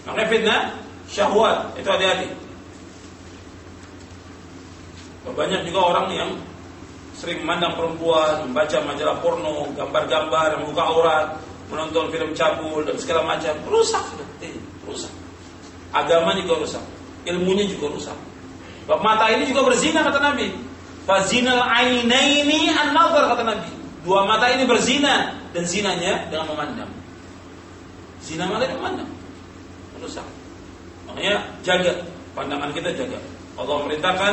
Makanya fitnah syahwat itu hati-hati. Banyak juga orang yang sering memandang perempuan, membaca majalah porno, gambar-gambar, membuka aurat, menonton film cabul dan segala macam, rusak rusak. Agama juga rusak, ilmunya juga rusak. Bab mata ini juga berzina kata Nabi. Fazinal ainaini an-nazar kata Nabi. Dua mata ini berzina dan zinanya dengan memandang. Zina mata itu memandang rusak. Makanya jaga pandangan kita jaga. Allah merintahkan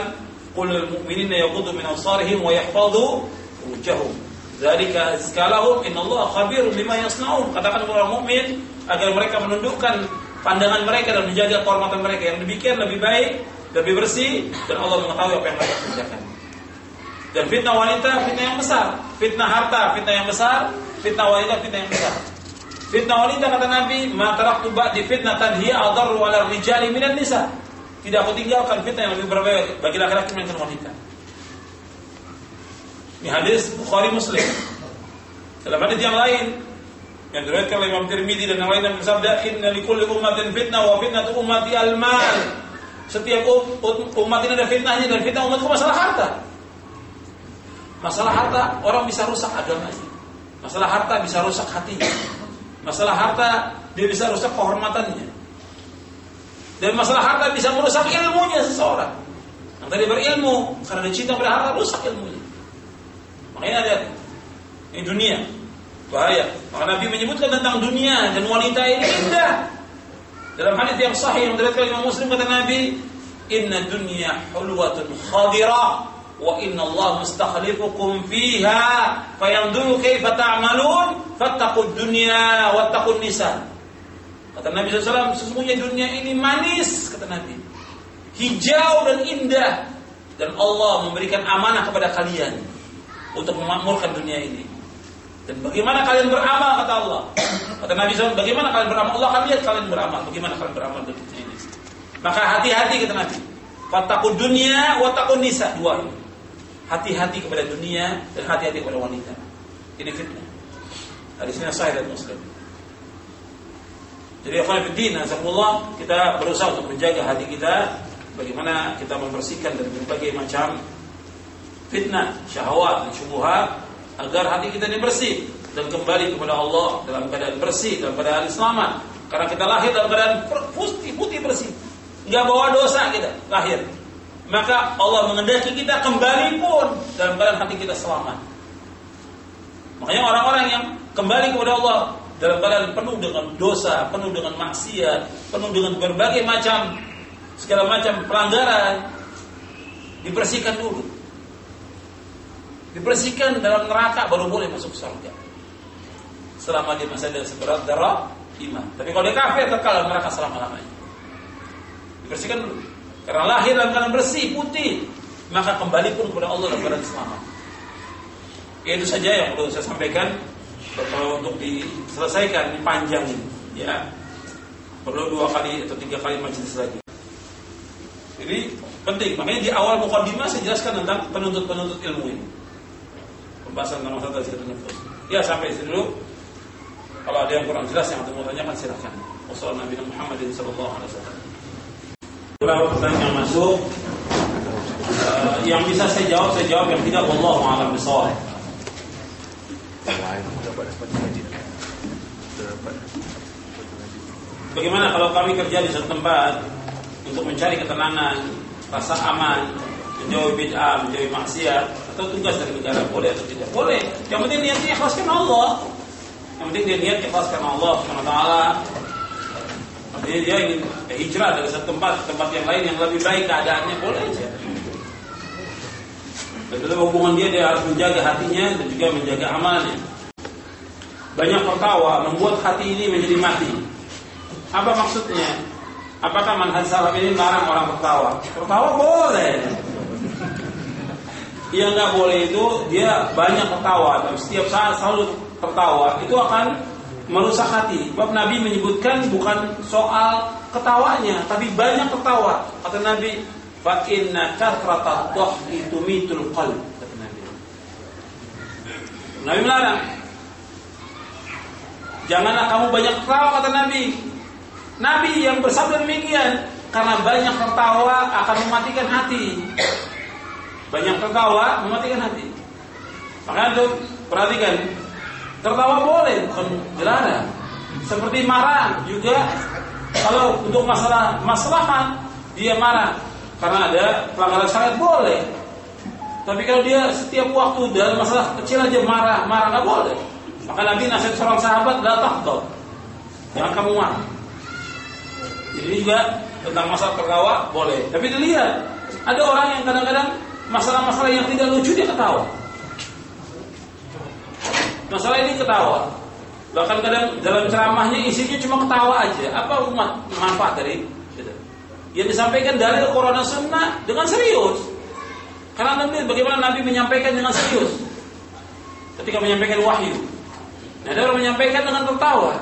qul lil mu'minina yaghuddu min absarihim wa yahfazu furujahum. Dzalika azkalahum innallaha khabirun bima yasnaun. Katakan kepada orang mukmin agar mereka menundukkan pandangan mereka dan menjaga kehormatan mereka. Yang demikian lebih baik, lebih bersih dan Allah mengetahui apa yang mereka kerjakan. Dan fitnah wanita fitnah yang besar, fitnah harta fitnah yang besar, fitnah wanita fitnah yang besar. Fitnah wanita kata Nabi, "Ma taraktu ba'di fitnatan hiya adarru 'ala rijali minan nisa." Tidak aku tinggalkan fitnah yang lebih berbahaya bagi laki-laki dibandingkan wanita. Ini hadis Bukhari Muslim. Dalam hadis yang lain yang diriwayatkan oleh Imam Tirmidzi dan yang lain yang bersabda inna likulli ummatin fitnah wa fitnatu ummati al-mal. Setiap umat ini ada fitnahnya dan fitnah umatku masalah harta. Masalah harta orang bisa rusak agamanya. Masalah harta bisa rusak hatinya. Masalah harta dia bisa rusak kehormatannya. Dan masalah harta bisa merusak ilmunya seseorang. Yang tadi berilmu karena cinta pada harta rusak ilmunya. Makanya ada ini dunia bahaya. Maka Nabi menyebutkan tentang dunia dan wanita ini indah. Dalam hadis yang sahih yang diriwayatkan Imam Muslim kata Nabi, "Inna dunya hulwatun khadirah wa inna Allah mustakhlifukum fiha fayanzuru kaifa ta'malun fattaqud dunya wattaqun nisa." Kata Nabi SAW, sesungguhnya dunia ini manis, kata Nabi. Hijau dan indah. Dan Allah memberikan amanah kepada kalian untuk memakmurkan dunia ini. Dan bagaimana kalian beramal kata Allah? Kata Nabi SAW, bagaimana kalian beramal? Allah akan lihat kalian beramal. Bagaimana kalian beramal dunia ini? Maka hati-hati kata Nabi. Fatakun dunia, watakun nisa. Dua. Hati-hati kepada dunia dan hati-hati kepada wanita. Ini fitnah. Hadisnya sahih dan muslim. Jadi Akhwanifiddin, Azakullah, kita berusaha untuk menjaga hati kita bagaimana kita membersihkan dari berbagai macam fitnah, syahwat, dan syubhat agar hati kita ini bersih dan kembali kepada Allah dalam keadaan bersih dalam keadaan selamat. Karena kita lahir dalam keadaan putih, putih bersih. Enggak bawa dosa kita lahir. Maka Allah mengendaki kita kembali pun dalam keadaan hati kita selamat. Makanya orang-orang yang kembali kepada Allah dalam keadaan penuh dengan dosa, penuh dengan maksiat, penuh dengan berbagai macam segala macam pelanggaran dibersihkan dulu dibersihkan dalam neraka baru boleh masuk surga. Selama dia masih ada seberat darah iman. Tapi kalau dia kafir kekal neraka selama-lamanya. Dibersihkan dulu. Karena lahir dalam keadaan bersih, putih, maka kembali pun kepada Allah dalam keadaan selamat. Itu saja yang perlu saya sampaikan kalau untuk diselesaikan panjang ini, ya perlu dua kali atau tiga kali majelis lagi. Jadi penting, makanya di awal mukadimah saya jelaskan tentang penuntut-penuntut ilmu ini pembahasan tentang masalah tazkiyatun nufus. Ya sampai sini dulu. Kalau ada yang kurang jelas yang mau tanyakan silahkan. Wassalamualaikum Nabi Muhammad sallallahu alaihi wasallam. Beberapa pertanyaan yang masuk uh, yang bisa saya jawab saya jawab yang tidak wallahu a'lam bishawab. Bagaimana kalau kami kerja di satu tempat untuk mencari ketenangan, rasa aman, menjauhi bid'ah, menjauhi maksiat, atau tugas dari negara boleh atau tidak boleh. Yang penting niatnya ikhlas karena Allah. Yang penting dia niat ikhlas karena Allah Subhanahu taala. Dia, dia ingin hijrah dari satu tempat ke tempat yang lain yang lebih baik keadaannya boleh aja. Dan dalam hubungan dia dia harus menjaga hatinya dan juga menjaga amalnya. Banyak tertawa membuat hati ini menjadi mati. Apa maksudnya? Apakah manhaj salaf ini melarang orang tertawa? Tertawa boleh, yang nggak boleh itu dia banyak tertawa dan setiap saat selalu tertawa itu akan merusak hati. Bab Nabi menyebutkan bukan soal ketawanya, tapi banyak tertawa. Kata Nabi, fa inna kathrata itu mitul qalb. Kata Nabi. Nabi melarang. Janganlah kamu banyak tertawa kata Nabi. Nabi yang bersabda demikian karena banyak tertawa akan mematikan hati banyak tertawa mematikan hati. Maka itu perhatikan, tertawa boleh bukan. Seperti marah juga kalau untuk masalah masalah dia marah karena ada pelanggaran syariat boleh. Tapi kalau dia setiap waktu dalam masalah kecil aja marah, marah nggak boleh. Maka Nabi nasihat seorang sahabat datang tuh, jangan kamu marah. Jadi juga tentang masalah tertawa boleh. Tapi dilihat ada orang yang kadang-kadang masalah-masalah yang tidak lucu dia ketawa. Masalah ini ketawa. Bahkan kadang dalam ceramahnya isinya cuma ketawa aja. Apa umat manfaat dari itu? Yang disampaikan dari dan Sunnah dengan serius. Karena melihat bagaimana Nabi menyampaikan dengan serius. Ketika menyampaikan wahyu. Nah, ada orang menyampaikan dengan tertawa.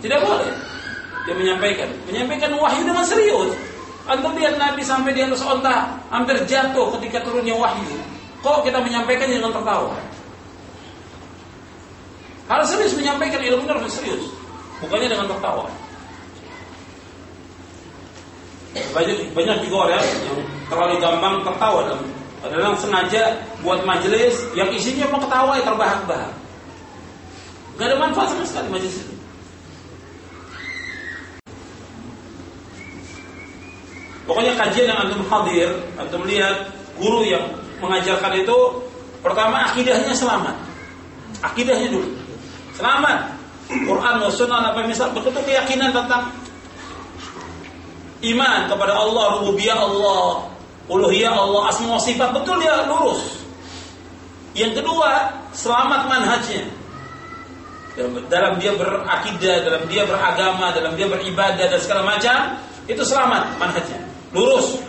Tidak boleh. Dia menyampaikan. Menyampaikan wahyu dengan serius. Antum lihat Nabi sampai di atas onta hampir jatuh ketika turunnya wahyu. Kok kita menyampaikan dengan tertawa? Harus serius menyampaikan ilmu harus serius, bukannya dengan tertawa. Banyak, banyak juga orang yang terlalu gampang tertawa dalam Padahal sengaja buat majelis yang isinya mau ketawa ya terbahak-bahak. Gak ada manfaat sama sekali majelis itu. Pokoknya kajian yang antum hadir, antum lihat guru yang mengajarkan itu pertama akidahnya selamat. Akidahnya dulu. Selamat. Quran wa sunnah apa misal betul keyakinan tentang iman kepada Allah, rububiyah Allah, uluhiyah Allah, asma sifat betul dia lurus. Yang kedua, selamat manhajnya. Dalam dia berakidah, dalam dia beragama, dalam dia beribadah dan segala macam, itu selamat manhajnya, lurus.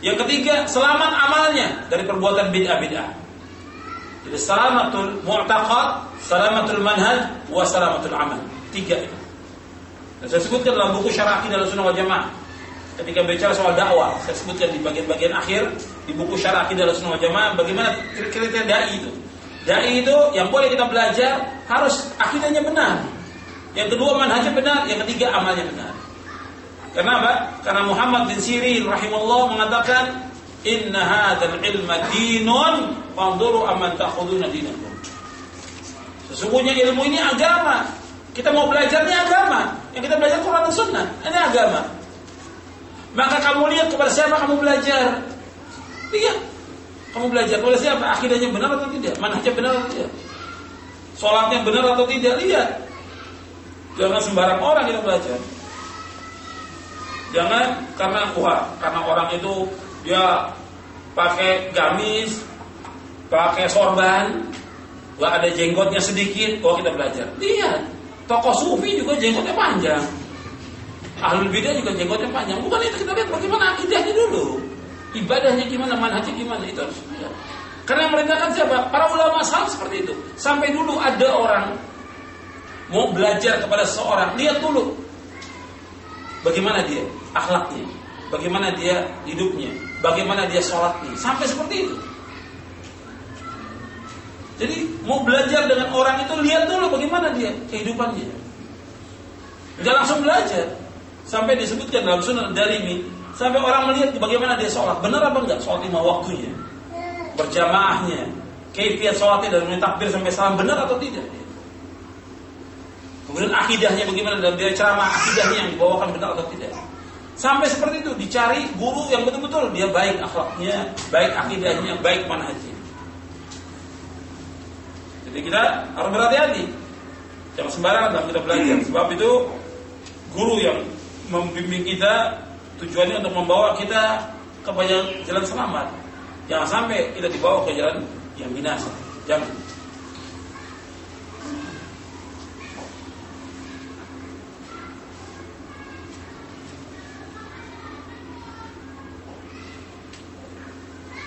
Yang ketiga, selamat amalnya dari perbuatan bid'ah-bid'ah. Jadi salamatul mu'taqad, salamatul manhaj, wa salamatul amal. Tiga. Dan saya sebutkan dalam buku syarah dalam sunnah wal jamaah. Ketika bicara soal dakwah, saya sebutkan di bagian-bagian akhir di buku syarah dalam sunnah wal jamaah bagaimana kriteria dai itu. Dai itu yang boleh kita belajar harus akidahnya benar. Yang kedua manhajnya benar, yang ketiga amalnya benar. Kenapa? Karena Muhammad bin Sirin rahimahullah mengatakan Inna hadzal ilma dinun fanzuru amman ta'khuduna dinakum. Sesungguhnya ilmu ini agama. Kita mau belajar ini agama. Yang kita belajar Quran dan Sunnah. Ini agama. Maka kamu lihat kepada siapa kamu belajar. Lihat. Kamu belajar kepada siapa? Akidahnya benar atau tidak? Manhajnya benar atau tidak? Sholatnya benar atau tidak? Lihat. Jangan sembarang orang kita belajar. Jangan karena wah, karena orang itu dia pakai gamis, pakai sorban, gak ada jenggotnya sedikit, oh kita belajar. Lihat, tokoh sufi juga jenggotnya panjang. Ahlul bidah juga jenggotnya panjang. Bukan itu kita lihat bagaimana akidahnya dulu. Ibadahnya gimana, manhajnya gimana, itu harus lihat. Karena merintahkan siapa? Para ulama salaf seperti itu. Sampai dulu ada orang mau belajar kepada seorang, lihat dulu bagaimana dia akhlaknya, bagaimana dia hidupnya, bagaimana dia sholatnya, sampai seperti itu. Jadi mau belajar dengan orang itu lihat dulu bagaimana dia kehidupannya. Jangan langsung belajar. Sampai disebutkan dalam sunnah dari ini, sampai orang melihat bagaimana dia sholat, benar apa enggak sholat lima waktunya, berjamaahnya, kaifiat sholatnya dan takbir sampai salam benar atau tidak. Kemudian akidahnya bagaimana dalam dia ceramah akidahnya yang dibawakan benar atau tidak. Sampai seperti itu dicari guru yang betul-betul dia baik akhlaknya, baik akidahnya, baik manhajnya. Jadi kita harus berhati-hati. Jangan sembarangan dalam kita belajar. Sebab itu guru yang membimbing kita tujuannya untuk membawa kita kepada jalan selamat. Jangan sampai kita dibawa ke jalan yang binasa. Jangan.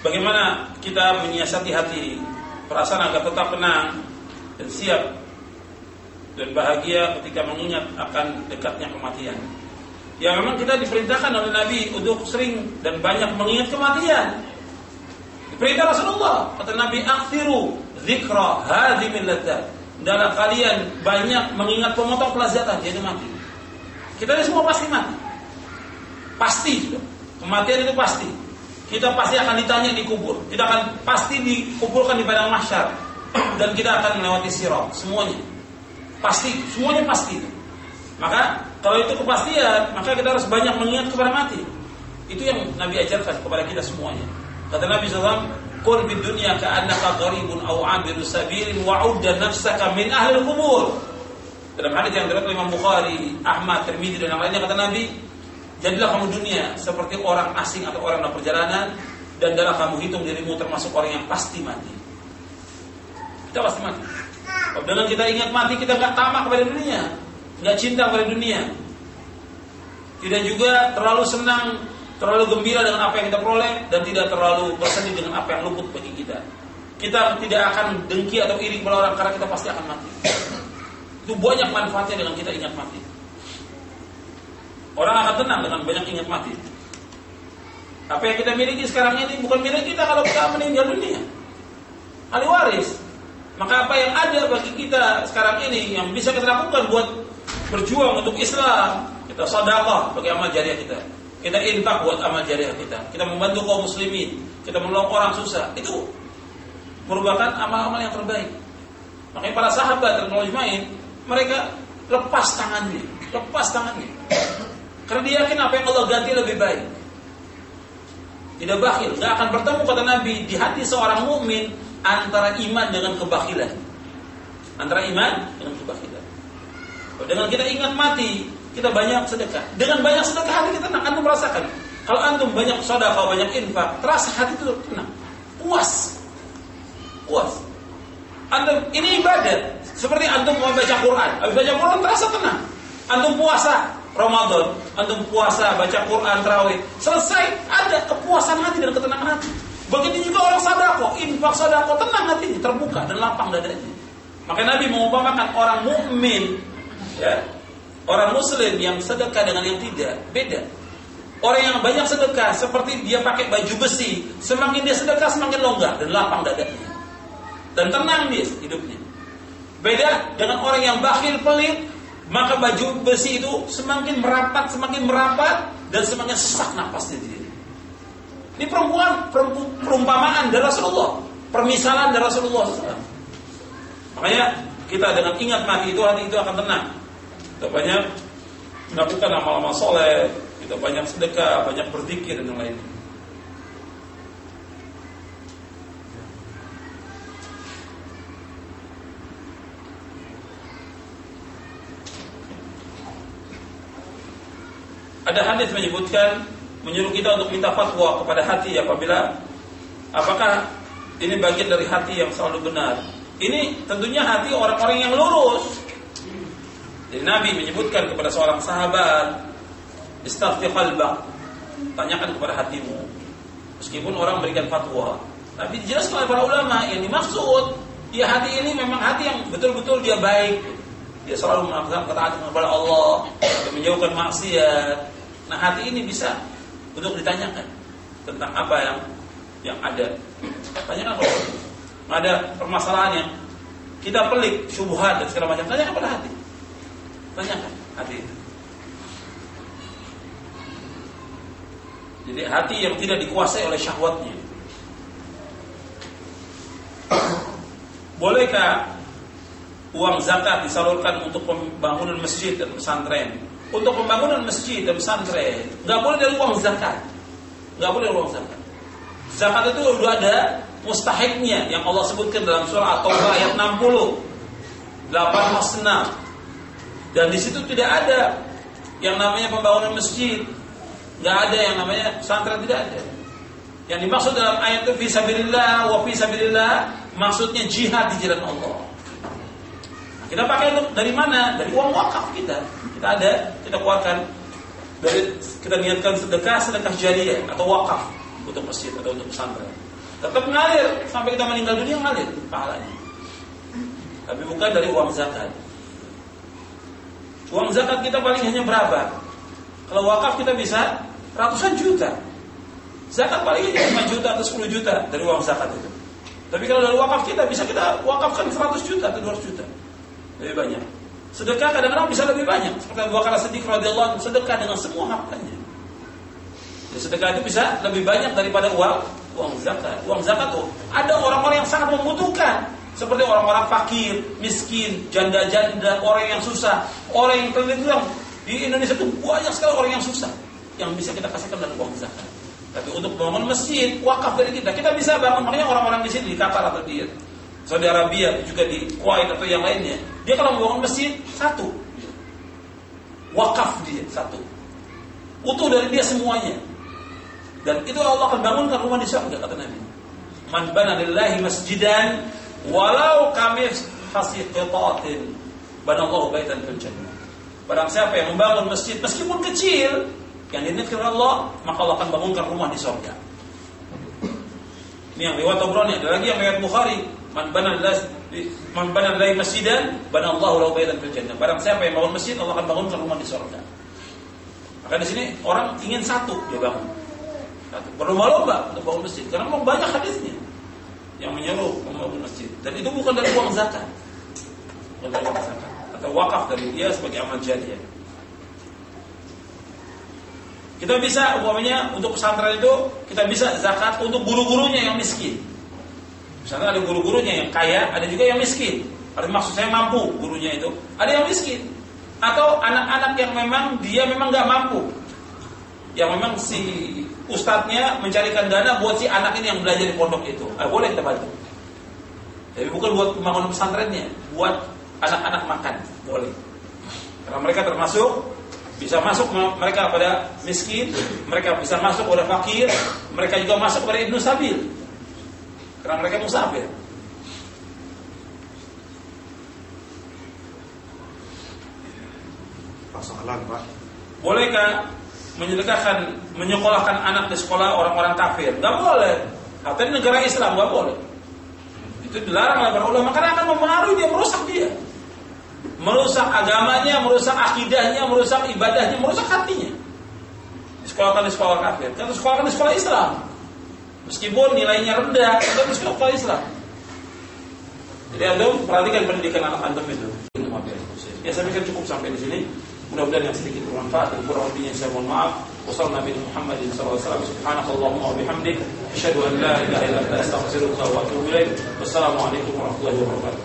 Bagaimana kita menyiasati hati perasaan agar tetap tenang dan siap dan bahagia ketika mengingat akan dekatnya kematian. Ya memang kita diperintahkan oleh Nabi untuk sering dan banyak mengingat kematian. Diperintah Rasulullah, kata Nabi, "Akthiru dzikra hadhimil ladzat." Dalam kalian banyak mengingat pemotong kelezatan, yaitu mati. Kita ini semua pasti mati. Pasti. Kematian itu pasti. Kita pasti akan ditanya di kubur. Kita akan pasti dikumpulkan di padang mahsyar dan kita akan melewati sirat semuanya. Pasti, semuanya pasti. Maka kalau itu kepastian, maka kita harus banyak mengingat kepada mati. Itu yang Nabi ajarkan kepada kita semuanya. Kata Nabi SAW, Qul bid dunya ka'annaka gharibun aw 'abiru sabirin wa'udda nafsaka min ahli kubur. Dalam hadis yang diriwayatkan Imam Bukhari, Ahmad, Tirmidzi dan yang lainnya kata Nabi, Jadilah kamu dunia seperti orang asing atau orang dalam perjalanan dan dalam kamu hitung dirimu termasuk orang yang pasti mati. Kita pasti mati. Dengan kita ingat mati, kita nggak tamak kepada dunia, nggak cinta kepada dunia. Tidak juga terlalu senang, terlalu gembira dengan apa yang kita peroleh, dan tidak terlalu bersedih dengan apa yang luput bagi kita. Kita tidak akan dengki atau iri kepada orang karena kita pasti akan mati. Itu banyak manfaatnya dengan kita ingat mati. Orang akan tenang dengan banyak ingat mati. Apa yang kita miliki sekarang ini bukan milik kita kalau kita meninggal dunia. Ahli waris. Maka apa yang ada bagi kita sekarang ini yang bisa kita lakukan buat berjuang untuk Islam, kita sedekah bagi amal jariah kita. Kita infak buat amal jariah kita. Kita membantu kaum muslimin, kita menolong orang susah. Itu merupakan amal-amal yang terbaik. Makanya para sahabat dan mereka lepas tangannya, lepas tangannya. Karena dia yakin apa yang Allah ganti lebih baik. Tidak bakhil, nggak akan bertemu kata Nabi di hati seorang mukmin antara iman dengan kebakilan. Antara iman dengan kebakilan. Dengan kita ingat mati, kita banyak sedekah. Dengan banyak sedekah hati kita tenang. Antum merasakan. Kalau antum banyak sedekah, banyak infak, terasa hati itu tenang, puas, puas. Antum ini ibadat. Seperti antum mau baca Quran, habis baca Quran terasa tenang. Antum puasa, Ramadan, antum puasa, baca Quran, terawih, selesai ada kepuasan hati dan ketenangan hati. Begitu juga orang sadako, infak sadako, tenang hatinya, terbuka dan lapang dadanya. Maka Nabi mengumpamakan orang mukmin, ya, orang muslim yang sedekah dengan yang tidak, beda. Orang yang banyak sedekah seperti dia pakai baju besi, semakin dia sedekah semakin longgar dan lapang dadanya. Dan tenang dia hidupnya. Beda dengan orang yang bakhil pelit, maka baju besi itu semakin merapat, semakin merapat dan semakin sesak napasnya di diri. Ini perempuan perumpamaan dari Rasulullah, permisalan dari Rasulullah. Makanya kita dengan ingat mati itu hati itu akan tenang. Kita banyak melakukan amal-amal soleh, kita banyak sedekah, banyak berzikir dan yang Ada hadis menyebutkan menyuruh kita untuk minta fatwa kepada hati apabila apakah ini bagian dari hati yang selalu benar. Ini tentunya hati orang-orang yang lurus. Jadi Nabi menyebutkan kepada seorang sahabat, "Istafti qalbak." Tanyakan kepada hatimu. Meskipun orang berikan fatwa, tapi dijelaskan oleh para ulama yang dimaksud ya hati ini memang hati yang betul-betul dia baik. Dia selalu melakukan ketaatan kepada Allah, dia menjauhkan maksiat. Nah, hati ini bisa untuk ditanyakan tentang apa yang yang ada. Tanyakan kalau ada permasalahan yang kita pelik, syubhat dan segala macam, tanyakan pada hati. Tanyakan hati itu. Jadi hati yang tidak dikuasai oleh syahwatnya. Bolehkah uang zakat disalurkan untuk pembangunan masjid dan pesantren. Untuk pembangunan masjid dan pesantren, nggak boleh dari uang zakat. Nggak boleh dari uang zakat. Zakat itu udah ada mustahiknya yang Allah sebutkan dalam surah At-Taubah ayat 60. 8 masna. Dan di situ tidak ada yang namanya pembangunan masjid. Nggak ada yang namanya pesantren tidak ada. Yang dimaksud dalam ayat itu fisabilillah wa fisabilillah maksudnya jihad di jalan Allah. Kita pakai untuk dari mana? Dari uang wakaf kita. Kita ada, kita keluarkan dari kita niatkan sedekah, sedekah jariah atau wakaf untuk masjid atau untuk pesantren. Tetap mengalir sampai kita meninggal dunia mengalir pahalanya. Tapi bukan dari uang zakat. Uang zakat kita paling hanya berapa? Kalau wakaf kita bisa ratusan juta. Zakat paling hanya 5 juta atau 10 juta dari uang zakat itu. Tapi kalau dari wakaf kita bisa kita wakafkan 100 juta atau 200 juta lebih banyak. Sedekah kadang-kadang bisa lebih banyak. Seperti Abu Bakar Siddiq radhiyallahu anhu sedekah dengan semua hartanya. Jadi sedekah itu bisa lebih banyak daripada uang uang zakat. Uang zakat tuh ada orang-orang yang sangat membutuhkan. Seperti orang-orang fakir, miskin, janda-janda, orang yang susah, orang yang terlilang di Indonesia itu banyak sekali orang yang susah yang bisa kita kasihkan dalam uang zakat. Tapi untuk bangun masjid, wakaf dari kita, kita bisa bangun. Makanya orang-orang di sini di Qatar atau di Saudi Arabia juga di Kuwait atau yang lainnya. Dia kalau membangun masjid satu. Wakaf dia satu. Utuh dari dia semuanya. Dan itu Allah akan bangunkan rumah di surga kata Nabi. Man bana lillahi masjidan Walau kami hasiqatatin banallahu baitan fil jannah. Barang siapa yang membangun masjid meskipun kecil yang dinikir Allah, maka Allah akan bangunkan rumah di surga. Ini yang riwayat Tabrani, ada lagi yang riwayat Bukhari, man bana man bana lillahi masjidan, bana Allah lahu baitan fil jannah. Barang siapa yang bangun masjid, Allah akan bangunkan rumah di surga. Maka di sini orang ingin satu dia bangun. Satu. Berlomba-lomba untuk bangun masjid karena memang banyak hadisnya yang menyuruh membangun masjid. Dan itu bukan dari uang zakat. Bukan dari uang zakat atau wakaf dari dia sebagai amal jariah. Kita bisa umpamanya untuk pesantren itu kita bisa zakat untuk guru-gurunya yang miskin. Misalnya ada guru-gurunya yang kaya, ada juga yang miskin. Artinya maksud saya mampu gurunya itu. Ada yang miskin. Atau anak-anak yang memang dia memang nggak mampu. Yang memang si ustadznya mencarikan dana buat si anak ini yang belajar di pondok itu. Eh, boleh kita bantu. Tapi bukan buat pembangunan pesantrennya, buat anak-anak makan, boleh. Karena mereka termasuk bisa masuk mereka pada miskin, mereka bisa masuk pada fakir, mereka juga masuk pada ibnu sabil. Karena mereka musafir. Soalan Pak. Bolehkah menyedekahkan, menyekolahkan anak di sekolah orang-orang kafir? Gak boleh. Atau di negara Islam gak boleh. Itu dilarang oleh para ulama karena akan mempengaruhi dia, merusak dia merusak agamanya, merusak akidahnya, merusak ibadahnya, merusak hatinya. Disekolahkan di sekolah kafir, kan disekolahkan di sekolah Islam. Meskipun nilainya rendah, tapi di sekolah Islam. Jadi antum perhatikan pendidikan anak antum itu. Ya saya pikir cukup sampai di sini. Mudah-mudahan yang sedikit bermanfaat dan kurang lebihnya saya mohon maaf. Wassalamualaikum warahmatullahi wabarakatuh.